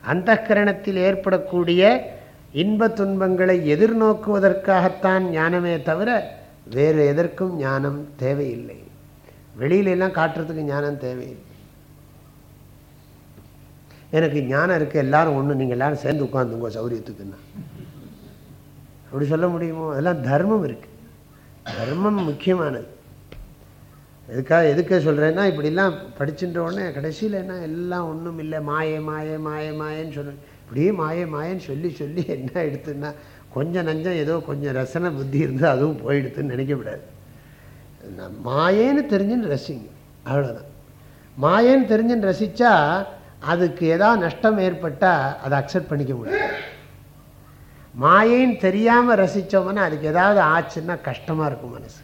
அந்த கரணத்தில் ஏற்படக்கூடிய இன்ப துன்பங்களை எதிர்நோக்குவதற்காகத்தான் ஞானமே தவிர வேறு எதற்கும் ஞானம் தேவையில்லை. வெளியிலெல்லாம் காட்டுறதுக்கு ஞானம் தேவையில்லை. எனக்கு ஞானம் இருக்குது எல்லாரும் ஒன்று நீங்கள் எல்லாரும் சேர்ந்து உட்காந்துங்க சௌரியத்துக்குன்னா. அப்படி சொல்ல முடியுமோ? அதெல்லாம் தர்மம் இருக்குது தர்மம் முக்கியமானது. எதுக்காக எதுக்க சொல்கிறேன்னா இப்படிலாம் படிச்சுன்ற உடனே கடைசியில் என்ன எல்லாம் ஒன்றும் இல்லை மாயே மாயே மாயே மாயேன்னு சொல்கிறேன் இப்படியே மாயே மாயேன்னு சொல்லி சொல்லி என்ன எடுத்துன்னா கொஞ்சம் நஞ்சம் ஏதோ கொஞ்சம் ரசன புத்தி இருந்து அதுவும் போயிடுதுன்னு நினைக்கக்கூடாது. மாயேன்னு தெரிஞ்சுன்னு ரசிங்க. அவ்வளோதான் மாயேன்னு தெரிஞ்சுன்னு ரசித்தா அதுக்கு ஏதாவது நஷ்டம் ஏற்பட்டால் அதை அக்செப்ட் பண்ணிக்க முடியாது மாயின்னு தெரியாமல் ரசித்தோம்னா அதுக்கு ஏதாவது ஆச்சுன்னா கஷ்டமாக இருக்கும் மனசு.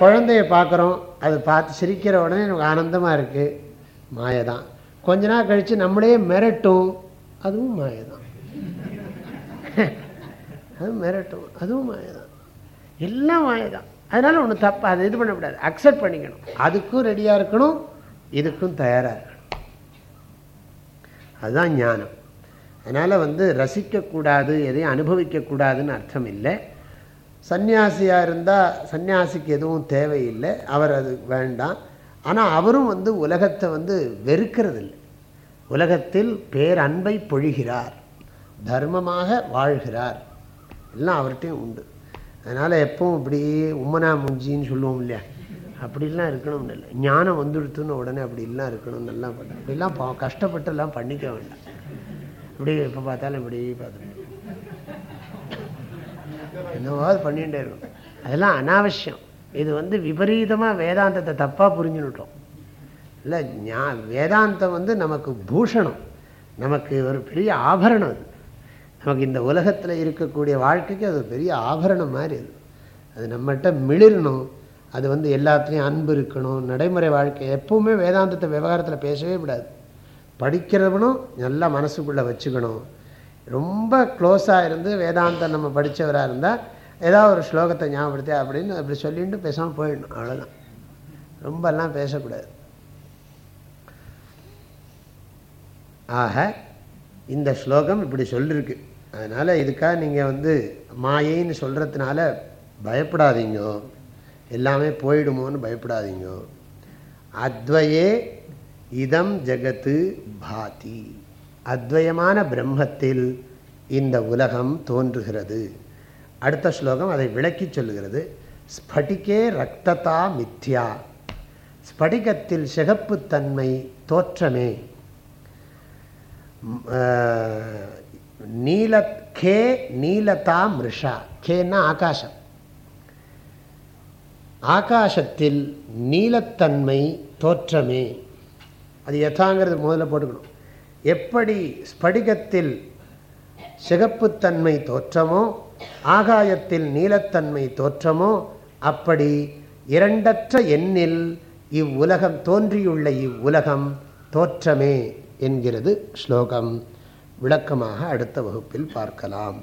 குழந்தைய பார்க்குறோம் அது பார்த்து சிரிக்கிற உடனே நமக்கு ஆனந்தமாக இருக்குது மாயை தான் கொஞ்ச நாள் கழித்து நம்மளே மிரட்டும். அதுவும் மாயை தான் [laughs] அதுவும் மிரட்டும். அதுவும் மாயை தான் எல்லாம் மாயை தான் அதனால் ஒன்று தப்பு அதை இது பண்ணக்கூடாது. அக்செப்ட் பண்ணிக்கணும். அதுக்கும் ரெடியாக இருக்கணும். இதுக்கும் தயாராக இருக்கணும். அதுதான் ஞானம். அதனால் வந்து ரசிக்கக்கூடாது எதையும் அனுபவிக்கக்கூடாதுன்னு அர்த்தம் இல்லை சன்னியாசியாக இருந்தால் சன்னியாசிக்கு எதுவும் தேவையில்லை. அவர் அது வேண்டாம். ஆனால் அவரும் வந்து உலகத்தை வந்து வெறுக்கிறதில்லை. உலகத்தில் பேரன்பை பொழிகிறார். தர்மமாக வாழ்கிறார். எல்லாம் அவர்கிட்டையும் உண்டு. அதனால் எப்பவும் இப்படி உம்மனா முஞ்சின்னு சொல்லுவோம் இல்லையா? அப்படிலாம் இருக்கணும்னு இல்லை. ஞானம் வந்துடுத்துன்னு உடனே அப்படிலாம் இருக்கணும்னு எல்லாம் பண்ண அப்படிலாம் பா கஷ்டப்பட்டுலாம் பண்ணிக்க வேண்டாம். இப்படி எப்போ பார்த்தாலும் இப்படி பார்த்துட்டு என்னவாவது பண்ணிகிட்டே இருக்கும் அதெல்லாம் அனாவசியம். இது வந்து விபரீதமாக வேதாந்தத்தை தப்பாக புரிஞ்சுன்னுட்டோம். இல்லை ஞா வேதாந்தம் வந்து நமக்கு பூஷணம். நமக்கு ஒரு பெரிய ஆபரணம் அது. நமக்கு இந்த உலகத்தில் இருக்கக்கூடிய வாழ்க்கைக்கு அது பெரிய ஆபரணம் மாதிரி அது. அது நம்மகிட்ட மிளிரணும். அது வந்து எல்லாத்துலேயும் அன்பு இருக்கணும் நடைமுறை வாழ்க்கை. எப்பவுமே வேதாந்தத்தை விவகாரத்தில் பேசவே விடாது. படிக்கிறவனும் நல்லா மனசுக்குள்ளே வச்சுக்கணும். ரொம்ப க்ளோஸாக இருந்து வேதாந்தம் நம்ம படித்தவராக இருந்தால் ஏதாவது ஒரு ஸ்லோகத்தை ஞாபகப்படுத்தி அப்படின்னு அப்படி சொல்லிட்டு பேசாமல் போயிடணும். அவ்வளோதான் ரொம்பலாம் பேசக்கூடாது. ஆக இந்த ஸ்லோகம் இப்படி சொல்லிருக்கு. அதனால் இதுக்காக நீங்கள் வந்து மாயைன்னு சொல்கிறதுனால பயப்படாதீங்க. எல்லாமே போயிடுமோன்னு பயப்படாதீங்க. அத்வயே இதம் ஜகத்து பாதி. அத்வயமான பிரம்மத்தில் இந்த உலகம் தோன்றுகிறது. அடுத்த ஸ்லோகம் அதை விளக்கி சொல்லுகிறது. ஸ்படிகே ரக்ததா மித்யா. ஸ்படிகத்தில் சிகப்புத்தன்மை தோற்றமே. நீல கே நீலதா மிருஷா. கேன்னா ஆகாசம். ஆகாசத்தில் நீலத்தன்மை தோற்றமே. அது எதாங்கிறது முதல்ல போட்டுக்கணும். எப்படி ஸ்படிகத்தில் சிகப்புத்தன்மை தோற்றமோ ஆகாயத்தில் நீலத்தன்மை தோற்றமோ அப்படி இரண்டற்ற எண்ணில் இவ்வுலகம் தோன்றியுள்ள இவ்வுலகம் தோற்றமே என்கிறது ஸ்லோகம். விளக்கமாக அடுத்த வகுப்பில் பார்க்கலாம்.